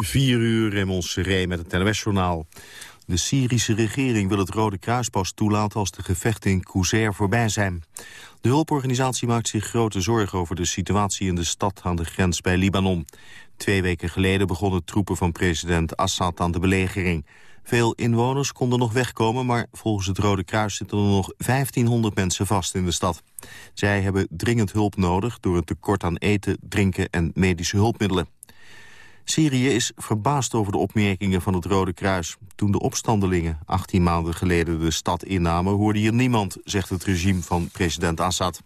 4 uur in ons Seré met het NOS-journaal. De Syrische regering wil het Rode Kruis pas toelaten als de gevechten in Qusair voorbij zijn. De hulporganisatie maakt zich grote zorgen over de situatie in de stad aan de grens bij Libanon. Twee weken geleden begonnen troepen van president Assad aan de belegering. Veel inwoners konden nog wegkomen, maar volgens het Rode Kruis zitten er nog 1500 mensen vast in de stad. Zij hebben dringend hulp nodig door een tekort aan eten, drinken en medische hulpmiddelen. Syrië is verbaasd over de opmerkingen van het Rode Kruis. Toen de opstandelingen 18 maanden geleden de stad innamen... hoorde hier niemand, zegt het regime van president Assad.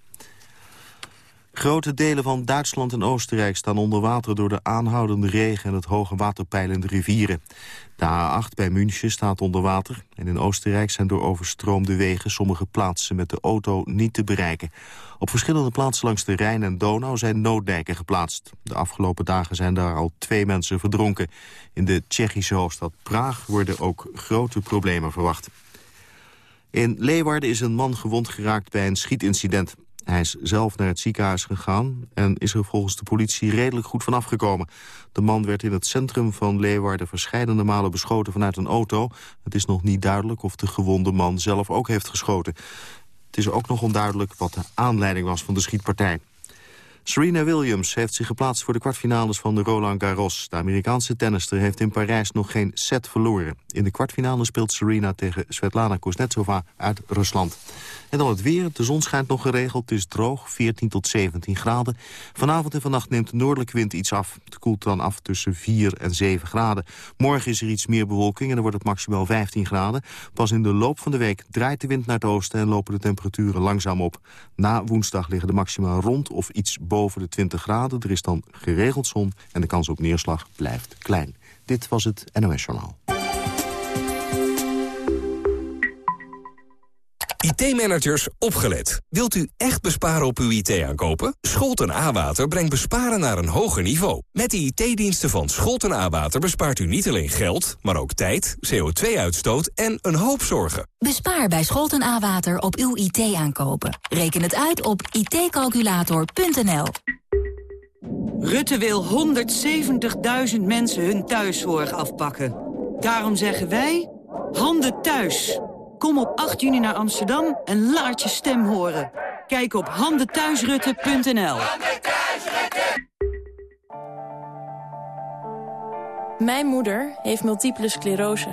Grote delen van Duitsland en Oostenrijk staan onder water... door de aanhoudende regen en het hoge waterpeil in de rivieren. De A8 bij München staat onder water. En in Oostenrijk zijn door overstroomde wegen... sommige plaatsen met de auto niet te bereiken. Op verschillende plaatsen langs de Rijn en Donau zijn nooddijken geplaatst. De afgelopen dagen zijn daar al twee mensen verdronken. In de Tsjechische hoofdstad Praag worden ook grote problemen verwacht. In Leeuwarden is een man gewond geraakt bij een schietincident. Hij is zelf naar het ziekenhuis gegaan en is er volgens de politie redelijk goed van afgekomen. De man werd in het centrum van Leeuwarden verschillende malen beschoten vanuit een auto. Het is nog niet duidelijk of de gewonde man zelf ook heeft geschoten. Het is ook nog onduidelijk wat de aanleiding was van de schietpartij. Serena Williams heeft zich geplaatst voor de kwartfinales van de Roland Garros. De Amerikaanse tennister heeft in Parijs nog geen set verloren. In de kwartfinale speelt Serena tegen Svetlana Kuznetsova uit Rusland. En dan het weer. De zon schijnt nog geregeld. Het is droog, 14 tot 17 graden. Vanavond en vannacht neemt de noordelijke wind iets af. Het koelt dan af tussen 4 en 7 graden. Morgen is er iets meer bewolking en dan wordt het maximaal 15 graden. Pas in de loop van de week draait de wind naar het oosten... en lopen de temperaturen langzaam op. Na woensdag liggen de maxima rond of iets boven de 20 graden. Er is dan geregeld zon en de kans op neerslag blijft klein. Dit was het NOS Journaal. IT-managers, opgelet. Wilt u echt besparen op uw IT-aankopen? Scholten A-Water brengt besparen naar een hoger niveau. Met de IT-diensten van Scholten A-Water bespaart u niet alleen geld... maar ook tijd, CO2-uitstoot en een hoop zorgen. Bespaar bij Scholten A-Water op uw IT-aankopen. Reken het uit op itcalculator.nl. Rutte wil 170.000 mensen hun thuiszorg afpakken. Daarom zeggen wij, handen thuis... Kom op 8 juni naar Amsterdam en laat je stem horen. Kijk op handenthuisrutte.nl. Mijn moeder heeft multiple sclerose.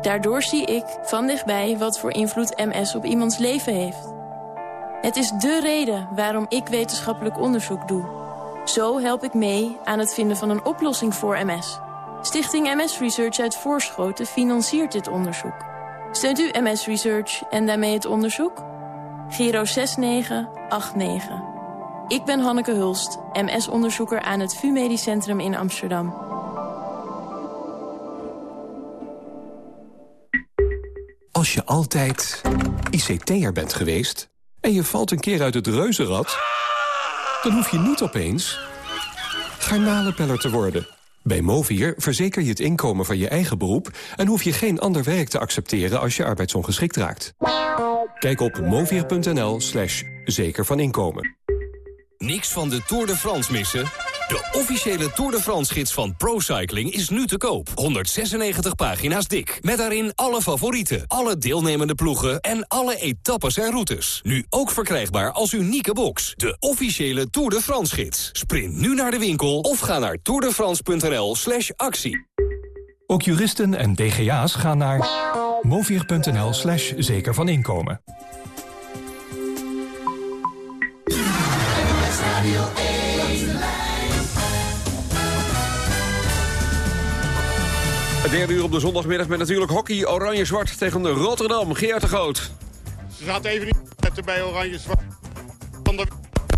Daardoor zie ik van dichtbij wat voor invloed MS op iemands leven heeft. Het is dé reden waarom ik wetenschappelijk onderzoek doe. Zo help ik mee aan het vinden van een oplossing voor MS. Stichting MS Research uit Voorschoten financiert dit onderzoek. Steunt u MS Research en daarmee het onderzoek? Giro 6989. Ik ben Hanneke Hulst, MS-onderzoeker aan het VU Medisch Centrum in Amsterdam. Als je altijd ICT'er bent geweest en je valt een keer uit het reuzenrad... dan hoef je niet opeens garnalenpeller te worden... Bij Movier verzeker je het inkomen van je eigen beroep... en hoef je geen ander werk te accepteren als je arbeidsongeschikt raakt. Kijk op movier.nl slash zeker van inkomen. Niks van de Tour de France missen? De officiële Tour de France-gids van ProCycling is nu te koop. 196 pagina's dik. Met daarin alle favorieten, alle deelnemende ploegen... en alle etappes en routes. Nu ook verkrijgbaar als unieke box. De officiële Tour de France-gids. Sprint nu naar de winkel of ga naar tourdefrance.nl slash actie. Ook juristen en DGA's gaan naar movier.nl slash zeker van inkomen. Het derde uur op de zondagmiddag met natuurlijk hockey Oranje-Zwart tegen de Rotterdam. Geert de Groot. Ze zaten even niet bij Oranje-Zwart. Van de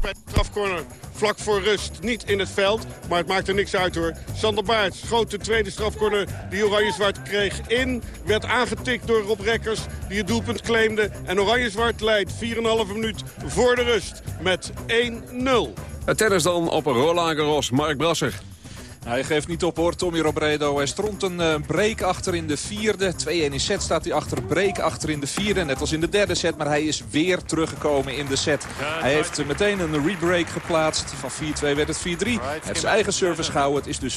bij de strafcorner vlak voor rust niet in het veld. Maar het maakt er niks uit hoor. Sander Baert schoot de tweede strafcorner die Oranje-Zwart kreeg in. Werd aangetikt door Rob Rekkers die het doelpunt claimde. En Oranje-Zwart leidt 4,5 minuut voor de rust met 1-0. Het tennis dan op Roland Garros. Mark Brasser. Hij geeft niet op hoor, Tommy Robredo. Hij stront een uh, break achter in de vierde. 2-1 in set staat hij achter, break achter in de vierde. Net als in de derde set, maar hij is weer teruggekomen in de set. Hij heeft meteen een rebreak geplaatst. Van 4-2 werd het 4-3. Hij heeft zijn eigen service gehouden. Het is dus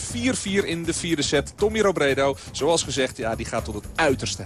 4-4 in de vierde set. Tommy Robredo, zoals gezegd, ja, die gaat tot het uiterste.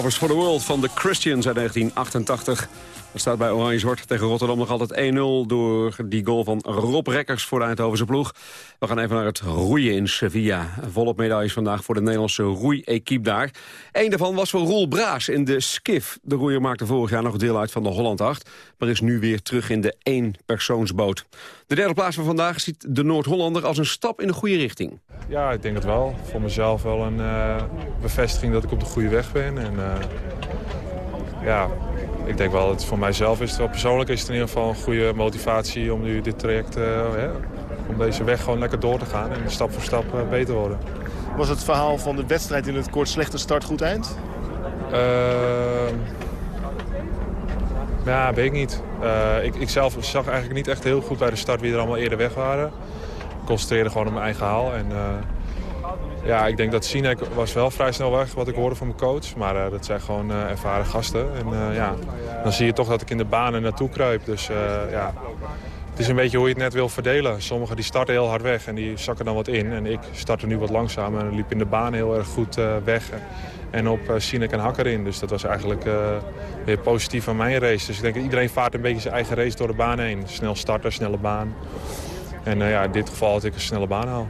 Alvers for the World van de Christians uit 1988. Staat bij Oranje-Zwart tegen Rotterdam nog altijd 1-0... door die goal van Rob Rekkers voor de Eindhovense ploeg. We gaan even naar het roeien in Sevilla. Volop medailles vandaag voor de Nederlandse roeiequipe daar. Eén daarvan was voor Roel Braas in de Skif. De roeier maakte vorig jaar nog deel uit van de Holland 8... maar is nu weer terug in de één-persoonsboot. De derde plaats van vandaag ziet de Noord-Hollander als een stap in de goede richting. Ja, ik denk het wel. Voor mezelf wel een uh, bevestiging dat ik op de goede weg ben. En, uh, ja, ik denk wel dat voor mijzelf is het wel persoonlijk is het in ieder geval een goede motivatie om nu dit traject, uh, ja, om deze weg gewoon lekker door te gaan en stap voor stap uh, beter worden. Was het verhaal van de wedstrijd in het kort slechte start goed eind? Uh, ja, weet ik niet. Uh, ik, ik zelf zag eigenlijk niet echt heel goed bij de start wie er allemaal eerder weg waren. Ik concentreerde gewoon op mijn eigen haal. En, ja, ik denk dat Sinek was wel vrij snel weg, wat ik hoorde van mijn coach. Maar uh, dat zijn gewoon ervaren gasten. En ja, dan zie je toch dat ik in de banen naartoe kruip. Dus ja, is een beetje hoe je het net wil verdelen. Sommigen die starten heel hard weg en die zakken dan wat in. En ik startte nu wat langzaam en liep in de baan heel erg goed weg. En op Sinek en Hakker in. Dus dat was eigenlijk weer positief aan mijn race. Dus ik denk dat iedereen vaart een beetje zijn eigen race door de baan heen. Snel starten, snelle baan. En ja, in dit geval had ik een snelle baan haal.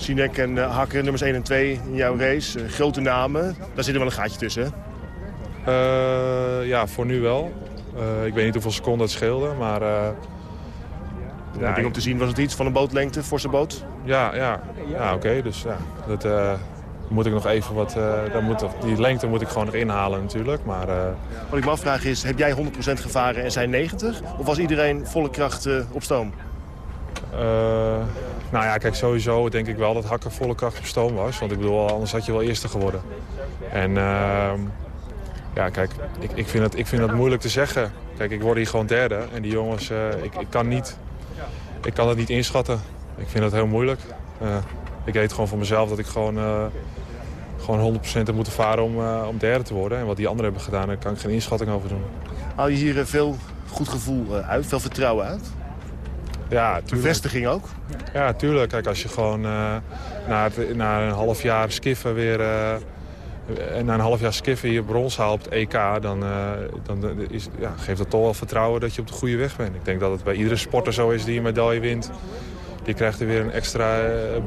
Sinek en uh, Hakker, nummers 1 en 2 in jouw race. Uh, grote namen, daar zit er wel een gaatje tussen? Uh, ja, voor nu wel. ik weet niet hoeveel seconden het scheelde, maar... ja, ding om te zien was het iets van een bootlengte, forse boot? Ja, ja. ja oké. Dus ja, dat moet ik nog even wat... moet, die lengte moet ik gewoon nog inhalen natuurlijk, maar... Wat ik me afvraag is, heb jij 100% gevaren en zij 90? Of was iedereen volle kracht op stoom? Nou ja, kijk, sowieso denk ik wel dat Hakker volle kracht op stoom was. Want ik bedoel, anders had je wel eerste geworden. En uh, ja, kijk, ik, ik, vind het, ik vind het moeilijk te zeggen. Kijk, ik word hier gewoon derde. En die jongens, uh, ik, ik, kan niet, ik kan het niet inschatten. Ik vind het heel moeilijk. Uh, ik weet gewoon voor mezelf dat ik gewoon, uh, gewoon 100% heb moeten varen om, om derde te worden. En wat die anderen hebben gedaan, daar kan ik geen inschatting over doen. Haal je hier veel goed gevoel uit, veel vertrouwen uit? Ja, tuurlijk. Bevestiging ook? Ja, tuurlijk. Kijk, als je gewoon uh, na, het, na, een half jaar skiffen weer... Uh, na een half jaar skiffen je brons haalt op het EK... dan, uh, dan is, ja, geeft dat toch wel vertrouwen dat je op de goede weg bent. Ik denk dat het bij iedere sporter zo is die een medaille wint. Die krijgt er weer een extra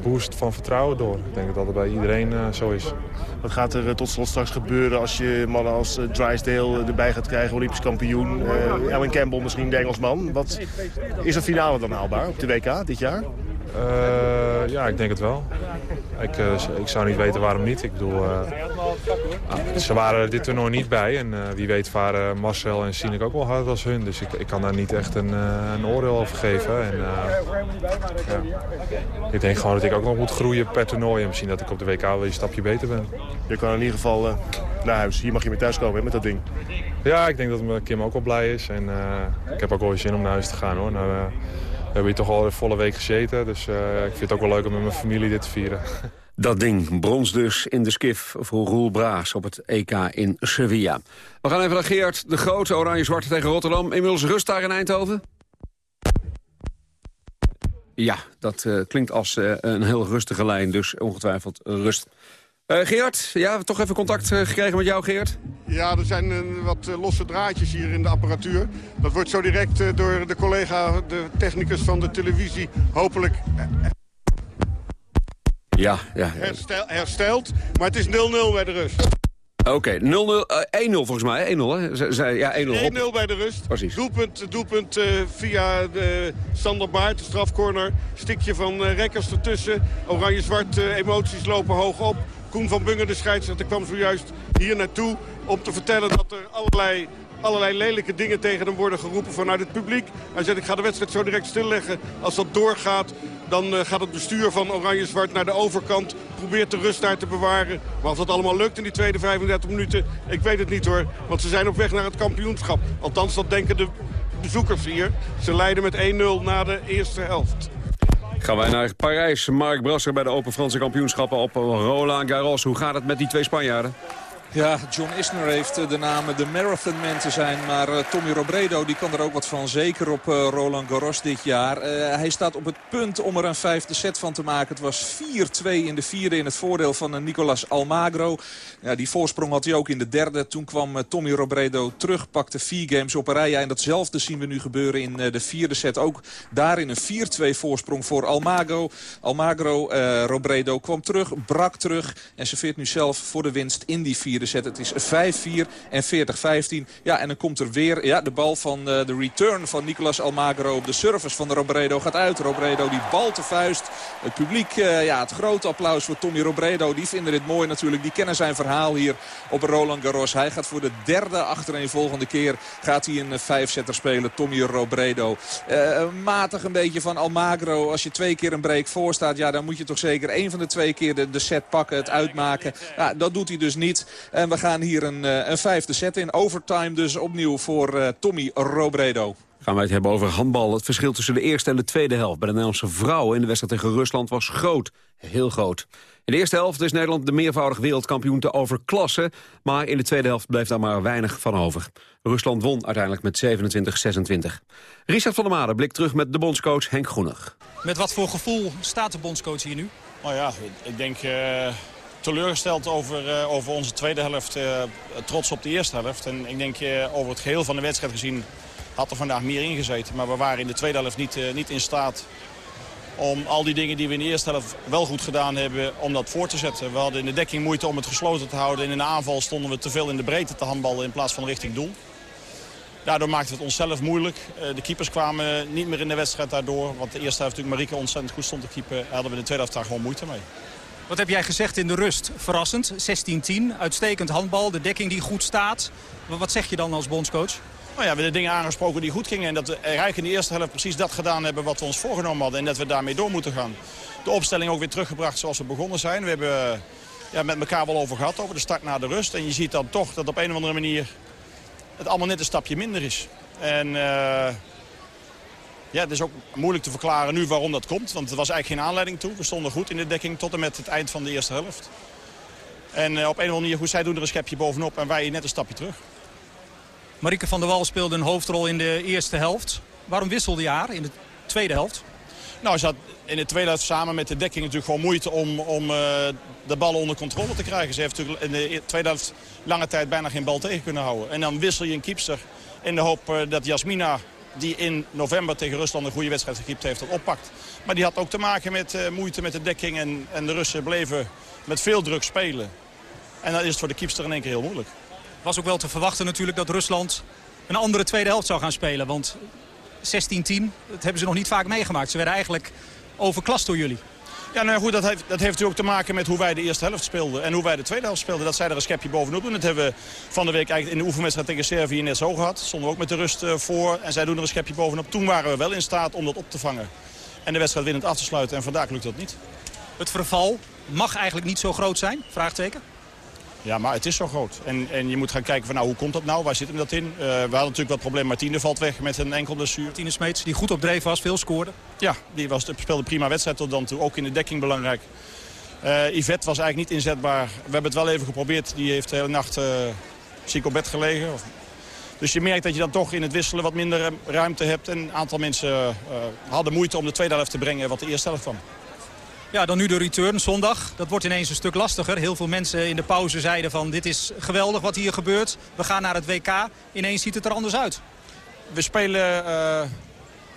boost van vertrouwen door. Ik denk dat dat bij iedereen zo is. Wat gaat er tot slot straks gebeuren als je mannen als Drysdale erbij gaat krijgen, Olympisch kampioen? Uh, Ellen Campbell misschien de Engelsman. Wat, is een finale dan haalbaar op de WK dit jaar? Uh, ja, ik denk het wel. Ik, uh, ik zou niet weten waarom niet. Ik bedoel, uh, ze waren dit toernooi niet bij. En wie weet varen Marcel en Sinek ook wel hard als hun. Dus ik, ik kan daar niet echt een, een oordeel over geven. En, ja. Ik denk gewoon dat ik ook nog moet groeien per toernooi. En misschien dat ik op de WK wel een stapje beter ben. Je kan in ieder geval naar huis. Hier mag je mee thuiskomen hè, met dat ding. Ja, ik denk dat Kim ook wel blij is. En ik heb ook wel zin om naar huis te gaan hoor. Naar, we hebben hier toch al een volle week gezeten. Dus uh, ik vind het ook wel leuk om met mijn familie dit te vieren. Dat ding, brons dus in de skif voor Roel Braas op het EK in Sevilla. We gaan even naar Geert, de grote oranje-zwarte tegen Rotterdam. Inmiddels rust daar in Eindhoven? Ja, dat uh, klinkt als uh, een heel rustige lijn, dus ongetwijfeld rust. Uh, Geert, ja, toch even contact gekregen met jou, Geert? Ja, er zijn wat losse draadjes hier in de apparatuur. Dat wordt zo direct door de collega, de technicus van de televisie, hopelijk... Ja, ja. Herstel, hersteld, maar het is 0-0 bij de rust. Oké, okay, 1-0 volgens mij, 1-0 hè? Ja, 1-0 bij de rust. Precies. Doelpunt, doelpunt uh, via de Sander Baart, de strafcorner. Stikje van uh, Rekkers ertussen. Oranje-zwart, emoties lopen hoog op. Koen van Bungen, de scheidsrechter, kwam zojuist hier naartoe... om te vertellen dat er allerlei, allerlei lelijke dingen tegen hem worden geroepen vanuit het publiek. Hij zei, ik ga de wedstrijd zo direct stilleggen. Als dat doorgaat, dan uh, gaat het bestuur van Oranje-Zwart naar de overkant. Probeert de rust daar te bewaren. Maar of dat allemaal lukt in die tweede 35 minuten, ik weet het niet hoor. Want ze zijn op weg naar het kampioenschap. Althans, dat denken de bezoekers hier. Ze leiden met 1-0 na de eerste helft. Gaan wij naar Parijs. Mark Brasser bij de Open Franse kampioenschappen op Roland Garros. Hoe gaat het met die twee Spanjaarden? Ja, John Isner heeft eh, de naam de Marathon Man te zijn. Maar uh, Tommy Robredo die kan er ook wat van. Zeker op uh, Roland Garros dit jaar. Hij staat op het punt om er een vijfde set van te maken. Het was 4-2 in de vierde in het voordeel van Nicolas Almagro. Ja, die voorsprong had hij ook in de derde. Toen kwam Tommy Robredo terug, pakte vier games op een rij. En datzelfde zien we nu gebeuren in de vierde set. Ook daarin een 4-2 voorsprong voor Almagro. Almagro, Robredo kwam terug, brak terug. En serveert nu zelf voor de winst in die vierde set. Het is 5-4 en 40-15. Ja, en dan komt er weer ja, de bal van uh, de return van Nicolas Almagro op de service van de Robredo gaat uit. Robredo die bal te vuist. Het publiek, uh, ja, het grote applaus voor Tommy Robredo. Die vinden dit mooi natuurlijk. Die kennen zijn verhaal hier op Roland Garros. Hij gaat voor de derde volgende keer gaat hij een vijfzetter spelen. Tommy Robredo. Matig een beetje van Almagro. Als je twee keer een break voor staat, ja, dan moet je toch zeker één van de twee keer de, de set pakken, het uitmaken. Ja, dat doet hij dus niet. En we gaan hier een, een vijfde set in. Overtime dus opnieuw voor uh, Tommy Robredo. Gaan wij het hebben over handbal. Het verschil tussen de eerste en de tweede helft bij de Nederlandse vrouwen in de wedstrijd tegen Rusland was groot. Heel groot. In de eerste helft is Nederland de meervoudig wereldkampioen te overklassen. Maar in de tweede helft bleef daar maar weinig van over. Rusland won uiteindelijk met 27-26. Richard van der Made blikt terug met de bondscoach Henk Groenig. Met wat voor gevoel staat de bondscoach hier nu? Nou ja, ik denk uh, teleurgesteld over, uh, over onze tweede helft. Uh, trots op de eerste helft. En ik denk over het geheel van de wedstrijd gezien had er vandaag meer ingezeten. Maar we waren in de tweede helft niet, niet in staat om al die dingen die we in de eerste helft wel goed gedaan hebben, om dat voor te zetten. We hadden in de dekking moeite om het gesloten te houden. En in de aanval stonden we te veel in de breedte te handballen in plaats van richting doel. Daardoor maakte het onszelf moeilijk. Eh, de keepers kwamen niet meer in de wedstrijd daardoor. Want de eerste helft natuurlijk Marike ontzettend goed stond te keeper. Daar hadden we in de tweede helft daar gewoon moeite mee. Wat heb jij gezegd in de rust? Verrassend, 16-10, uitstekend handbal, de dekking die goed staat. Wat zeg je dan als bondscoach? Nou ja, we hebben de dingen aangesproken die goed gingen. En dat we eigenlijk in de eerste helft precies dat gedaan hebben wat we ons voorgenomen hadden. En dat we daarmee door moeten gaan. De opstelling ook weer teruggebracht zoals we begonnen zijn. We hebben ja, met elkaar wel over gehad, over de start naar de rust. En je ziet dan toch dat op een of andere manier het allemaal net een stapje minder is. En uh, ja, het is ook moeilijk te verklaren nu waarom dat komt. Want er was eigenlijk geen aanleiding toe. We stonden goed in de dekking tot en met het eind van de eerste helft. En uh, op een of andere manier, hoe zij doen er een schepje bovenop en wij net een stapje terug. Marieke van der Wal speelde een hoofdrol in de eerste helft. Waarom wisselde je haar in de tweede helft? Nou, ze had in de tweede helft samen met de dekking natuurlijk gewoon moeite om, om uh, de ballen onder controle te krijgen. Ze heeft natuurlijk in de tweede helft lange tijd bijna geen bal tegen kunnen houden. En dan wissel je een kiepster in de hoop uh, dat Jasmina, die in november tegen Rusland een goede wedstrijd gekiept heeft, dat oppakt. Maar die had ook te maken met uh, moeite met de dekking en, en de Russen bleven met veel druk spelen. En dan is het voor de kiepster in één keer heel moeilijk was ook wel te verwachten natuurlijk dat Rusland een andere tweede helft zou gaan spelen. Want 16-10, dat hebben ze nog niet vaak meegemaakt. Ze werden eigenlijk overklast door jullie. Ja, nou goed, dat heeft, dat heeft natuurlijk ook te maken met hoe wij de eerste helft speelden. En hoe wij de tweede helft speelden. Dat zij er een schepje bovenop doen. Dat hebben we van de week eigenlijk in de oefenwedstrijd tegen Servië net zo gehad. Stonden we ook met de rust eh, voor. En zij doen er een schepje bovenop. Toen waren we wel in staat om dat op te vangen. En de wedstrijd winnend af te sluiten. En vandaag lukt dat niet. Het verval mag eigenlijk niet zo groot zijn? Vraagteken. Ja, maar het is zo groot. En, en je moet gaan kijken van nou, hoe komt dat nou? Waar zit hem dat in? Uh, we hadden natuurlijk wat probleem. Martine valt weg met een enkel blessure. Martine Smeets, die goed op dreef was, veel scoorde. Ja, die was, speelde prima wedstrijd tot dan toe. Ook in de dekking belangrijk. Uh, Yvette was eigenlijk niet inzetbaar. We hebben het wel even geprobeerd. Die heeft de hele nacht uh, ziek op bed gelegen. Dus je merkt dat je dan toch in het wisselen wat minder ruimte hebt. En een aantal mensen hadden moeite om de tweede helft te brengen wat de eerste helft kwam. Ja, dan nu de return zondag. Dat wordt ineens een stuk lastiger. Heel veel mensen in de pauze zeiden van dit is geweldig wat hier gebeurt. We gaan naar het WK. Ineens ziet het er anders uit. We spelen uh,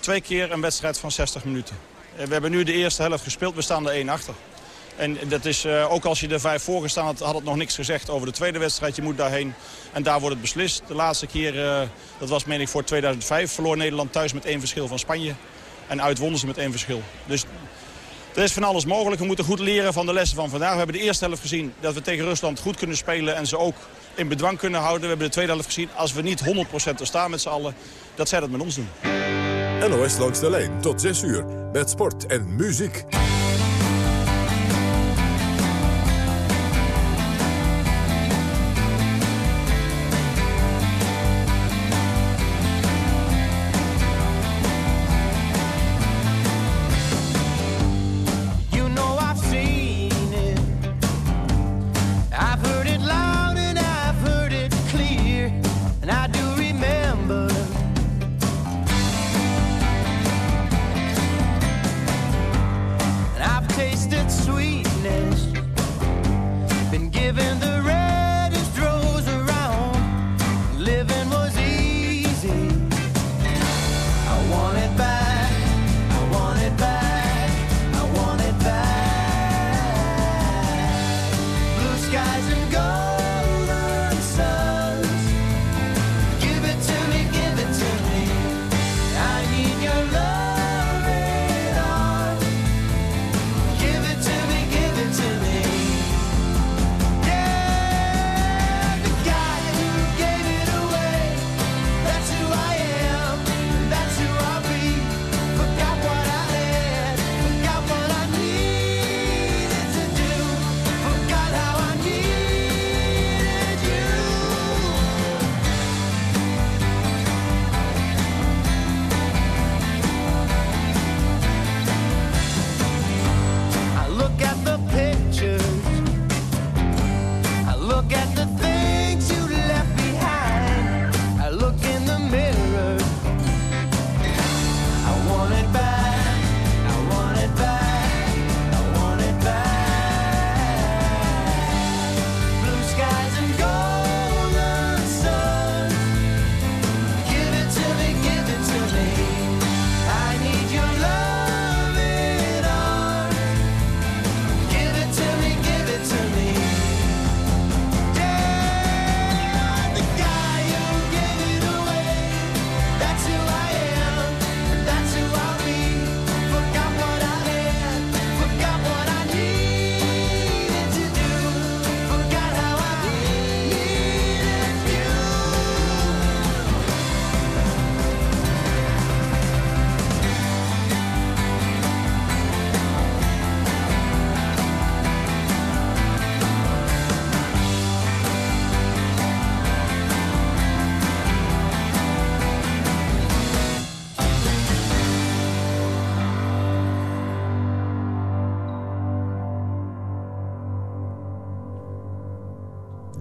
twee keer een wedstrijd van 60 minuten. We hebben nu de eerste helft gespeeld. We staan er één achter. En dat is, uh, ook als je er vijf voor gestaan had, had het nog niks gezegd over de tweede wedstrijd. Je moet daarheen en daar wordt het beslist. De laatste keer, dat was meen ik voor 2005, verloor Nederland thuis met één verschil van Spanje. En uit wonnen ze met één verschil. Dus er is van alles mogelijk. We moeten goed leren van de lessen van vandaag. We hebben de eerste helft gezien dat we tegen Rusland goed kunnen spelen... en ze ook in bedwang kunnen houden. We hebben de tweede helft gezien als we niet 100% er staan met z'n allen... dat zij dat met ons doen. NOS langs de lijn tot 6 uur met sport en muziek.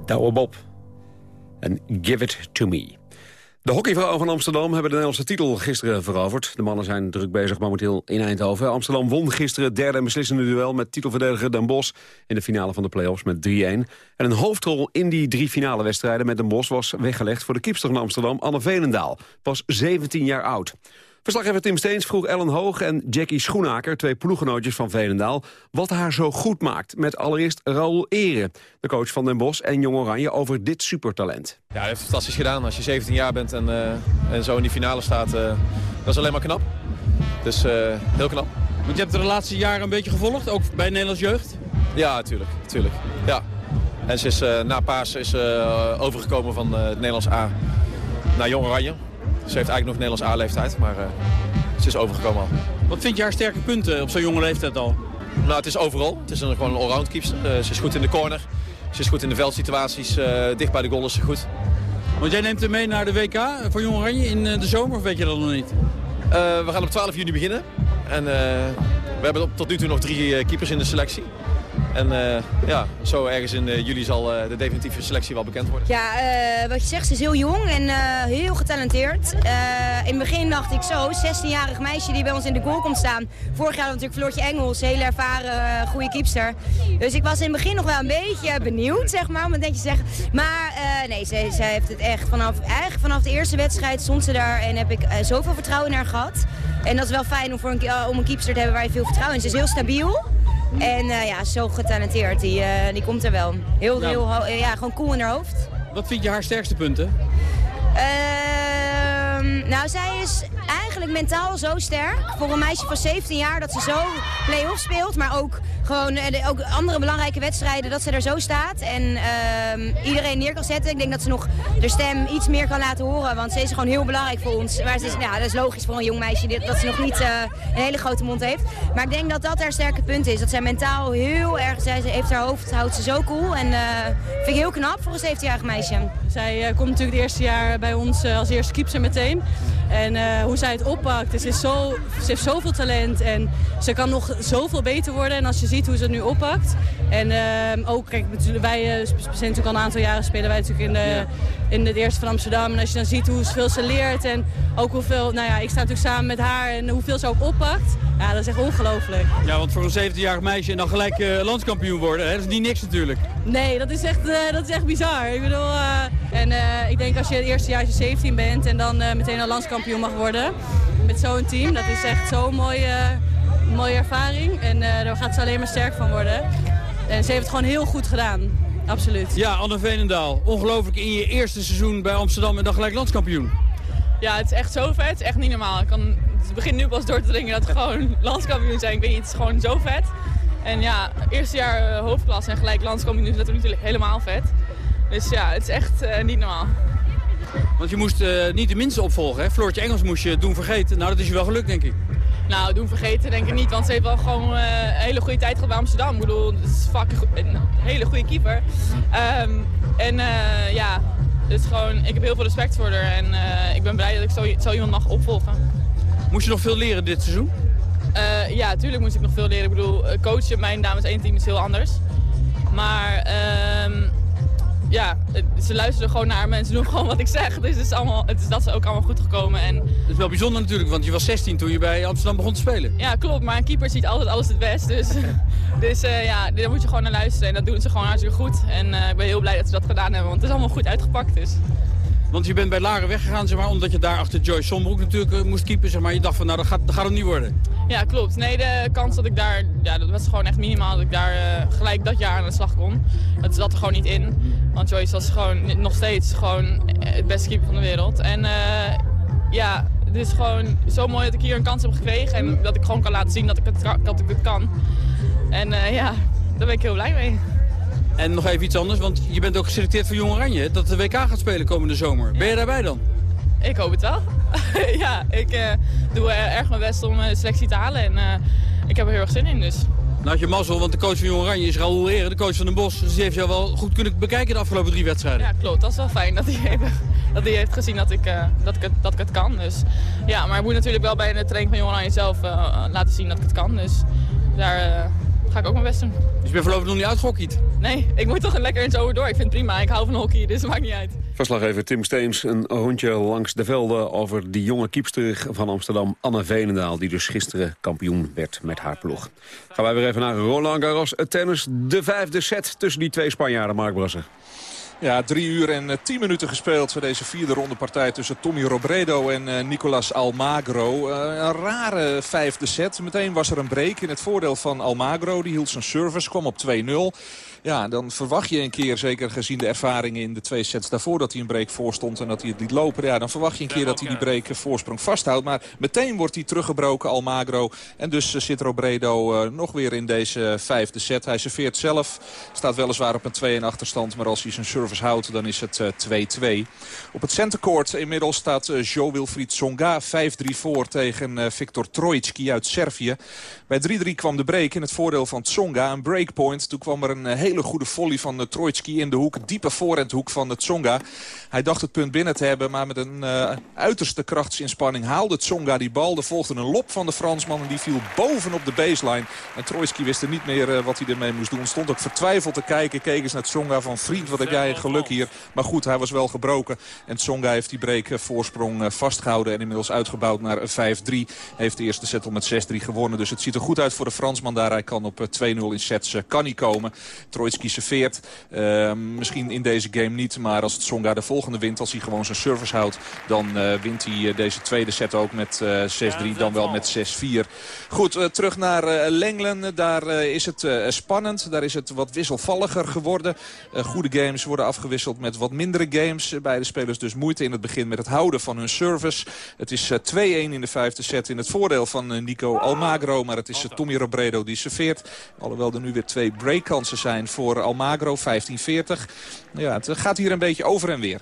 Douwe Bob. En Give It To Me. De hockeyvrouwen van Amsterdam hebben de Nederlandse titel gisteren veroverd. De mannen zijn druk bezig momenteel in Eindhoven. Amsterdam won gisteren het derde en beslissende duel met titelverdediger Den Bosch... in de finale van de play-offs met 3-1. En een hoofdrol in die drie finale wedstrijden met Den Bosch... was weggelegd voor de kiepster van Amsterdam, Anne Velendaal. Pas 17 jaar oud. Verslaggever Tim Steens vroeg Ellen Hoog en Jackie Schoenaker... twee ploegenootjes van Velendaal, wat haar zo goed maakt. Met allereerst Raoul Ere, de coach van Den Bosch en Jong Oranje... over dit supertalent. Ja, hij heeft het fantastisch gedaan. Als je 17 jaar bent en, uh, en zo in die finale staat, uh, dat is alleen maar knap. Dus uh, heel knap. Want je hebt de laatste jaren een beetje gevolgd, ook bij Nederlands jeugd? Ja, natuurlijk. natuurlijk. Ja. En ze is na Paas is, overgekomen van het Nederlands A naar Jong Oranje. Ze heeft eigenlijk nog Nederlands A-leeftijd, maar uh, ze is overgekomen al. Wat vind je haar sterke punten op zo'n jonge leeftijd al? Nou, het is overal. Het is een, gewoon een allround keeper. Uh, ze is goed in de corner. Ze is goed in de veldsituaties. Uh, dicht bij de goal is ze goed. Want jij neemt hem mee naar de WK voor Jong Oranje in de zomer, of weet je dat nog niet? we gaan op 12 juni beginnen. En we hebben tot nu toe nog drie keepers in de selectie. En uh, ja, zo ergens in uh, juli zal uh, de definitieve selectie wel bekend worden. Ja, wat je zegt, ze is heel jong en heel getalenteerd. in het begin dacht ik zo, 16-jarig meisje die bij ons in de goal komt staan. Vorig jaar natuurlijk Floortje Engels, hele ervaren, goede keepster. Dus ik was in het begin nog wel een beetje benieuwd, zeg maar, om het netjes te zeggen. Maar nee, zij heeft het echt vanaf, eigenlijk vanaf de eerste wedstrijd stond ze daar en heb ik zoveel vertrouwen in haar gehad. En dat is wel fijn om, voor een, om een keepster te hebben waar je veel vertrouwen in Ze is heel stabiel. En uh, ja, zo getalenteerd. Die, uh, die komt er wel. Heel, nou. heel, ja, gewoon cool in haar hoofd. Wat vind je haar sterkste punten? Uh, nou, zij is eigenlijk mentaal zo sterk. Voor een meisje van 17 jaar dat ze zo play-off speelt. Maar ook gewoon uh, ook andere belangrijke wedstrijden dat ze er zo staat. En uh, iedereen neer kan zetten. Ik denk dat ze nog de stem iets meer kan laten horen. Want ze is gewoon heel belangrijk voor ons. Maar is, ja, dat is logisch voor een jong meisje dat ze nog niet uh, een hele grote mond heeft. Maar ik denk dat dat haar sterke punt is. Dat zij mentaal heel erg, zij heeft haar hoofd, houdt ze zo cool. En uh, vind ik heel knap voor een 17-jarig meisje. Zij komt natuurlijk het eerste jaar bij ons als eerste keeper meteen. En hoe zij het oppakt, dus is zo, ze heeft zoveel talent en ze kan nog zoveel beter worden. En als je ziet hoe ze het nu oppakt. En uh, ook, kijk, wij uh, zijn natuurlijk al een aantal jaren spelen wij natuurlijk in, de, ja. in het eerste van Amsterdam. En als je dan ziet hoeveel ze leert en ook hoeveel, nou ja, ik sta natuurlijk samen met haar en hoeveel ze ook oppakt. Ja, dat is echt ongelooflijk. Ja, want voor een 17-jarig meisje en dan gelijk uh, landskampioen worden, hè? dat is niet niks natuurlijk. Nee, dat is echt, dat is echt bizar. Ik bedoel, en ik denk als je het eerste jaar 17 bent en dan meteen al landskampioen mag worden met zo'n team, dat is echt zo'n mooie mooie ervaring. En uh, daar gaat ze alleen maar sterk van worden. En ze heeft het gewoon heel goed gedaan. Absoluut. Ja, Anne Veenendaal. Ongelooflijk in je eerste seizoen bij Amsterdam en dan gelijk landskampioen. Ja, het is echt zo vet. Het is echt niet normaal. Ik kan, het begint nu pas door te dringen dat we gewoon landskampioen zijn. Ik weet niet, het is gewoon zo vet. En ja, eerste jaar uh, hoofdklas en gelijk landskampioen is natuurlijk helemaal vet. Dus ja, het is echt uh, niet normaal. Want je moest uh, niet de minste opvolgen, hè? Floortje Engels moest je doen vergeten. Nou, dat is je wel gelukt, denk ik. Nou, doen vergeten denk ik niet, want ze heeft wel gewoon uh, een hele goede tijd gehad bij Amsterdam. Ik bedoel, het is fucking een hele goede keeper. Um, en uh, ja, dus gewoon, ik heb heel veel respect voor haar en ik ben blij dat ik zo, zo, iemand mag opvolgen. Moest je nog veel leren dit seizoen? ja, natuurlijk moest ik nog veel leren. Ik bedoel, coachen mijn dames één team is heel anders. Maar... Um, ja, ze luisteren gewoon naar me en ze doen gewoon wat ik zeg. Dus het is, allemaal, het is dat ze ook allemaal goed gekomen. En... Dat is wel bijzonder natuurlijk, want je was 16 toen je bij Amsterdam begon te spelen. Ja, klopt. Maar een keeper ziet altijd alles het best. Dus, dus uh, ja, daar moet je gewoon naar luisteren. En dat doen ze gewoon hartstikke goed. En uh, ik ben heel blij dat ze dat gedaan hebben, want het is allemaal goed uitgepakt. Dus. Want je bent bij Laren weggegaan, zeg maar, omdat je daar achter Joyce Sombroek natuurlijk moest keepen. Zeg maar. Je dacht van, nou, dat gaat, dat gaat hem niet worden. Ja, klopt. Nee, de kans dat ik daar, ja, dat was gewoon echt minimaal dat ik daar uh, gelijk dat jaar aan de slag kon. Dat zat er gewoon niet in. Want Joyce was gewoon nog steeds gewoon het beste keeper van de wereld. En uh, ja, het is gewoon zo mooi dat ik hier een kans heb gekregen. En dat ik gewoon kan laten zien dat ik het, dat ik het kan. En ja, daar ben ik heel blij mee. En nog even iets anders, want je bent ook geselecteerd voor Jong Oranje, dat de WK gaat spelen komende zomer. Ben je daarbij dan? Ik hoop het wel. ja, ik uh, doe erg mijn best om de selectie te halen en uh, ik heb er heel erg zin in dus. Nou je mazzel, want de coach van Jong Oranje is Raoul Heren, de coach van Den Bosch. Dus die heeft jou wel goed kunnen bekijken de afgelopen drie wedstrijden. Ja, klopt. Dat is wel fijn dat hij heeft, heeft gezien dat ik, uh, dat, ik het, dat ik het kan. Dus, ja, maar ik moet natuurlijk wel bij de training van Jong Oranje zelf laten zien dat ik het kan. Dus daar ga ik ook mijn best doen. Dus je bent voorlopig nog niet uitgehockeyd? Nee, ik moet toch lekker in het over door. Ik vind het prima. Ik hou van hockey, dus het maakt niet uit. Verslaggever Tim Steens een rondje langs de velden over die jonge kiepster van Amsterdam, Anne Veenendaal, die dus gisteren kampioen werd met haar ploeg. Gaan wij weer even naar Roland Garros, het tennis, de vijfde set tussen die twee Spanjaarden, Mark Brasser. Ja, drie uur en eh, tien minuten gespeeld voor deze vierde ronde partij tussen Tommy Robredo en uh, Nicolas Almagro. Uh, een rare vijfde set. Meteen was er een break in het voordeel van Almagro. Die hield zijn service, kwam op 2-0. Ja, dan verwacht je een keer, zeker gezien de ervaringen in de twee sets daarvoor... dat hij een break voor stond en dat hij het liet lopen. Ja, dan verwacht je een keer dat hij die break voorsprong vasthoudt. Maar meteen wordt hij teruggebroken, Almagro. En dus zit Robredo nog weer in deze vijfde set. Hij serveert zelf, staat weliswaar op een 2-1 achterstand... maar als hij zijn service houdt, dan is het 2-2. Op het centercourt inmiddels staat Jo Wilfried Songa 5-3 voor tegen Viktor Trojtski uit Servië. Bij 3-3 kwam de break in het voordeel van Tsonga. Een breakpoint. Toen kwam er een hele goede volley van Trojtski in de hoek. Diepe voorhandhoek van Tsonga. Hij dacht het punt binnen te hebben. Maar met een uiterste krachtsinspanning haalde Tsonga die bal. Er volgde een lop van de Fransman. En die viel bovenop de baseline. En Trojtski wist er niet meer wat hij ermee moest doen. Stond ook vertwijfeld te kijken. Keek eens naar Tsonga van vriend wat heb jij geluk hier. Maar goed, hij was wel gebroken. En Tsonga heeft die break voorsprong vastgehouden. En inmiddels uitgebouwd naar 5-3. Heeft de eerste set al met 6-3 gewonnen. Dus het ziet er goed uit voor de Fransman daar. Hij kan op 2-0 in sets kan hij komen. Trojtski serveert. Uh, misschien in deze game niet. Maar als het Songa de volgende wint, als hij gewoon zijn service houdt... dan uh, wint hij deze tweede set ook met uh, 6-3, dan wel met 6-4. Goed, terug naar Lenglen. Daar is het spannend. Daar is het wat wisselvalliger geworden. goede games worden afgewisseld met wat mindere games. Beide spelers dus moeite in het begin met het houden van hun service. Het is 2-1 in de vijfde set in het voordeel van Nico Almagro. Maar het is Tommy Robredo die serveert. Alhoewel er nu weer twee breakkansen zijn voor Almagro, 15-40. Ja, het gaat hier een beetje over en weer.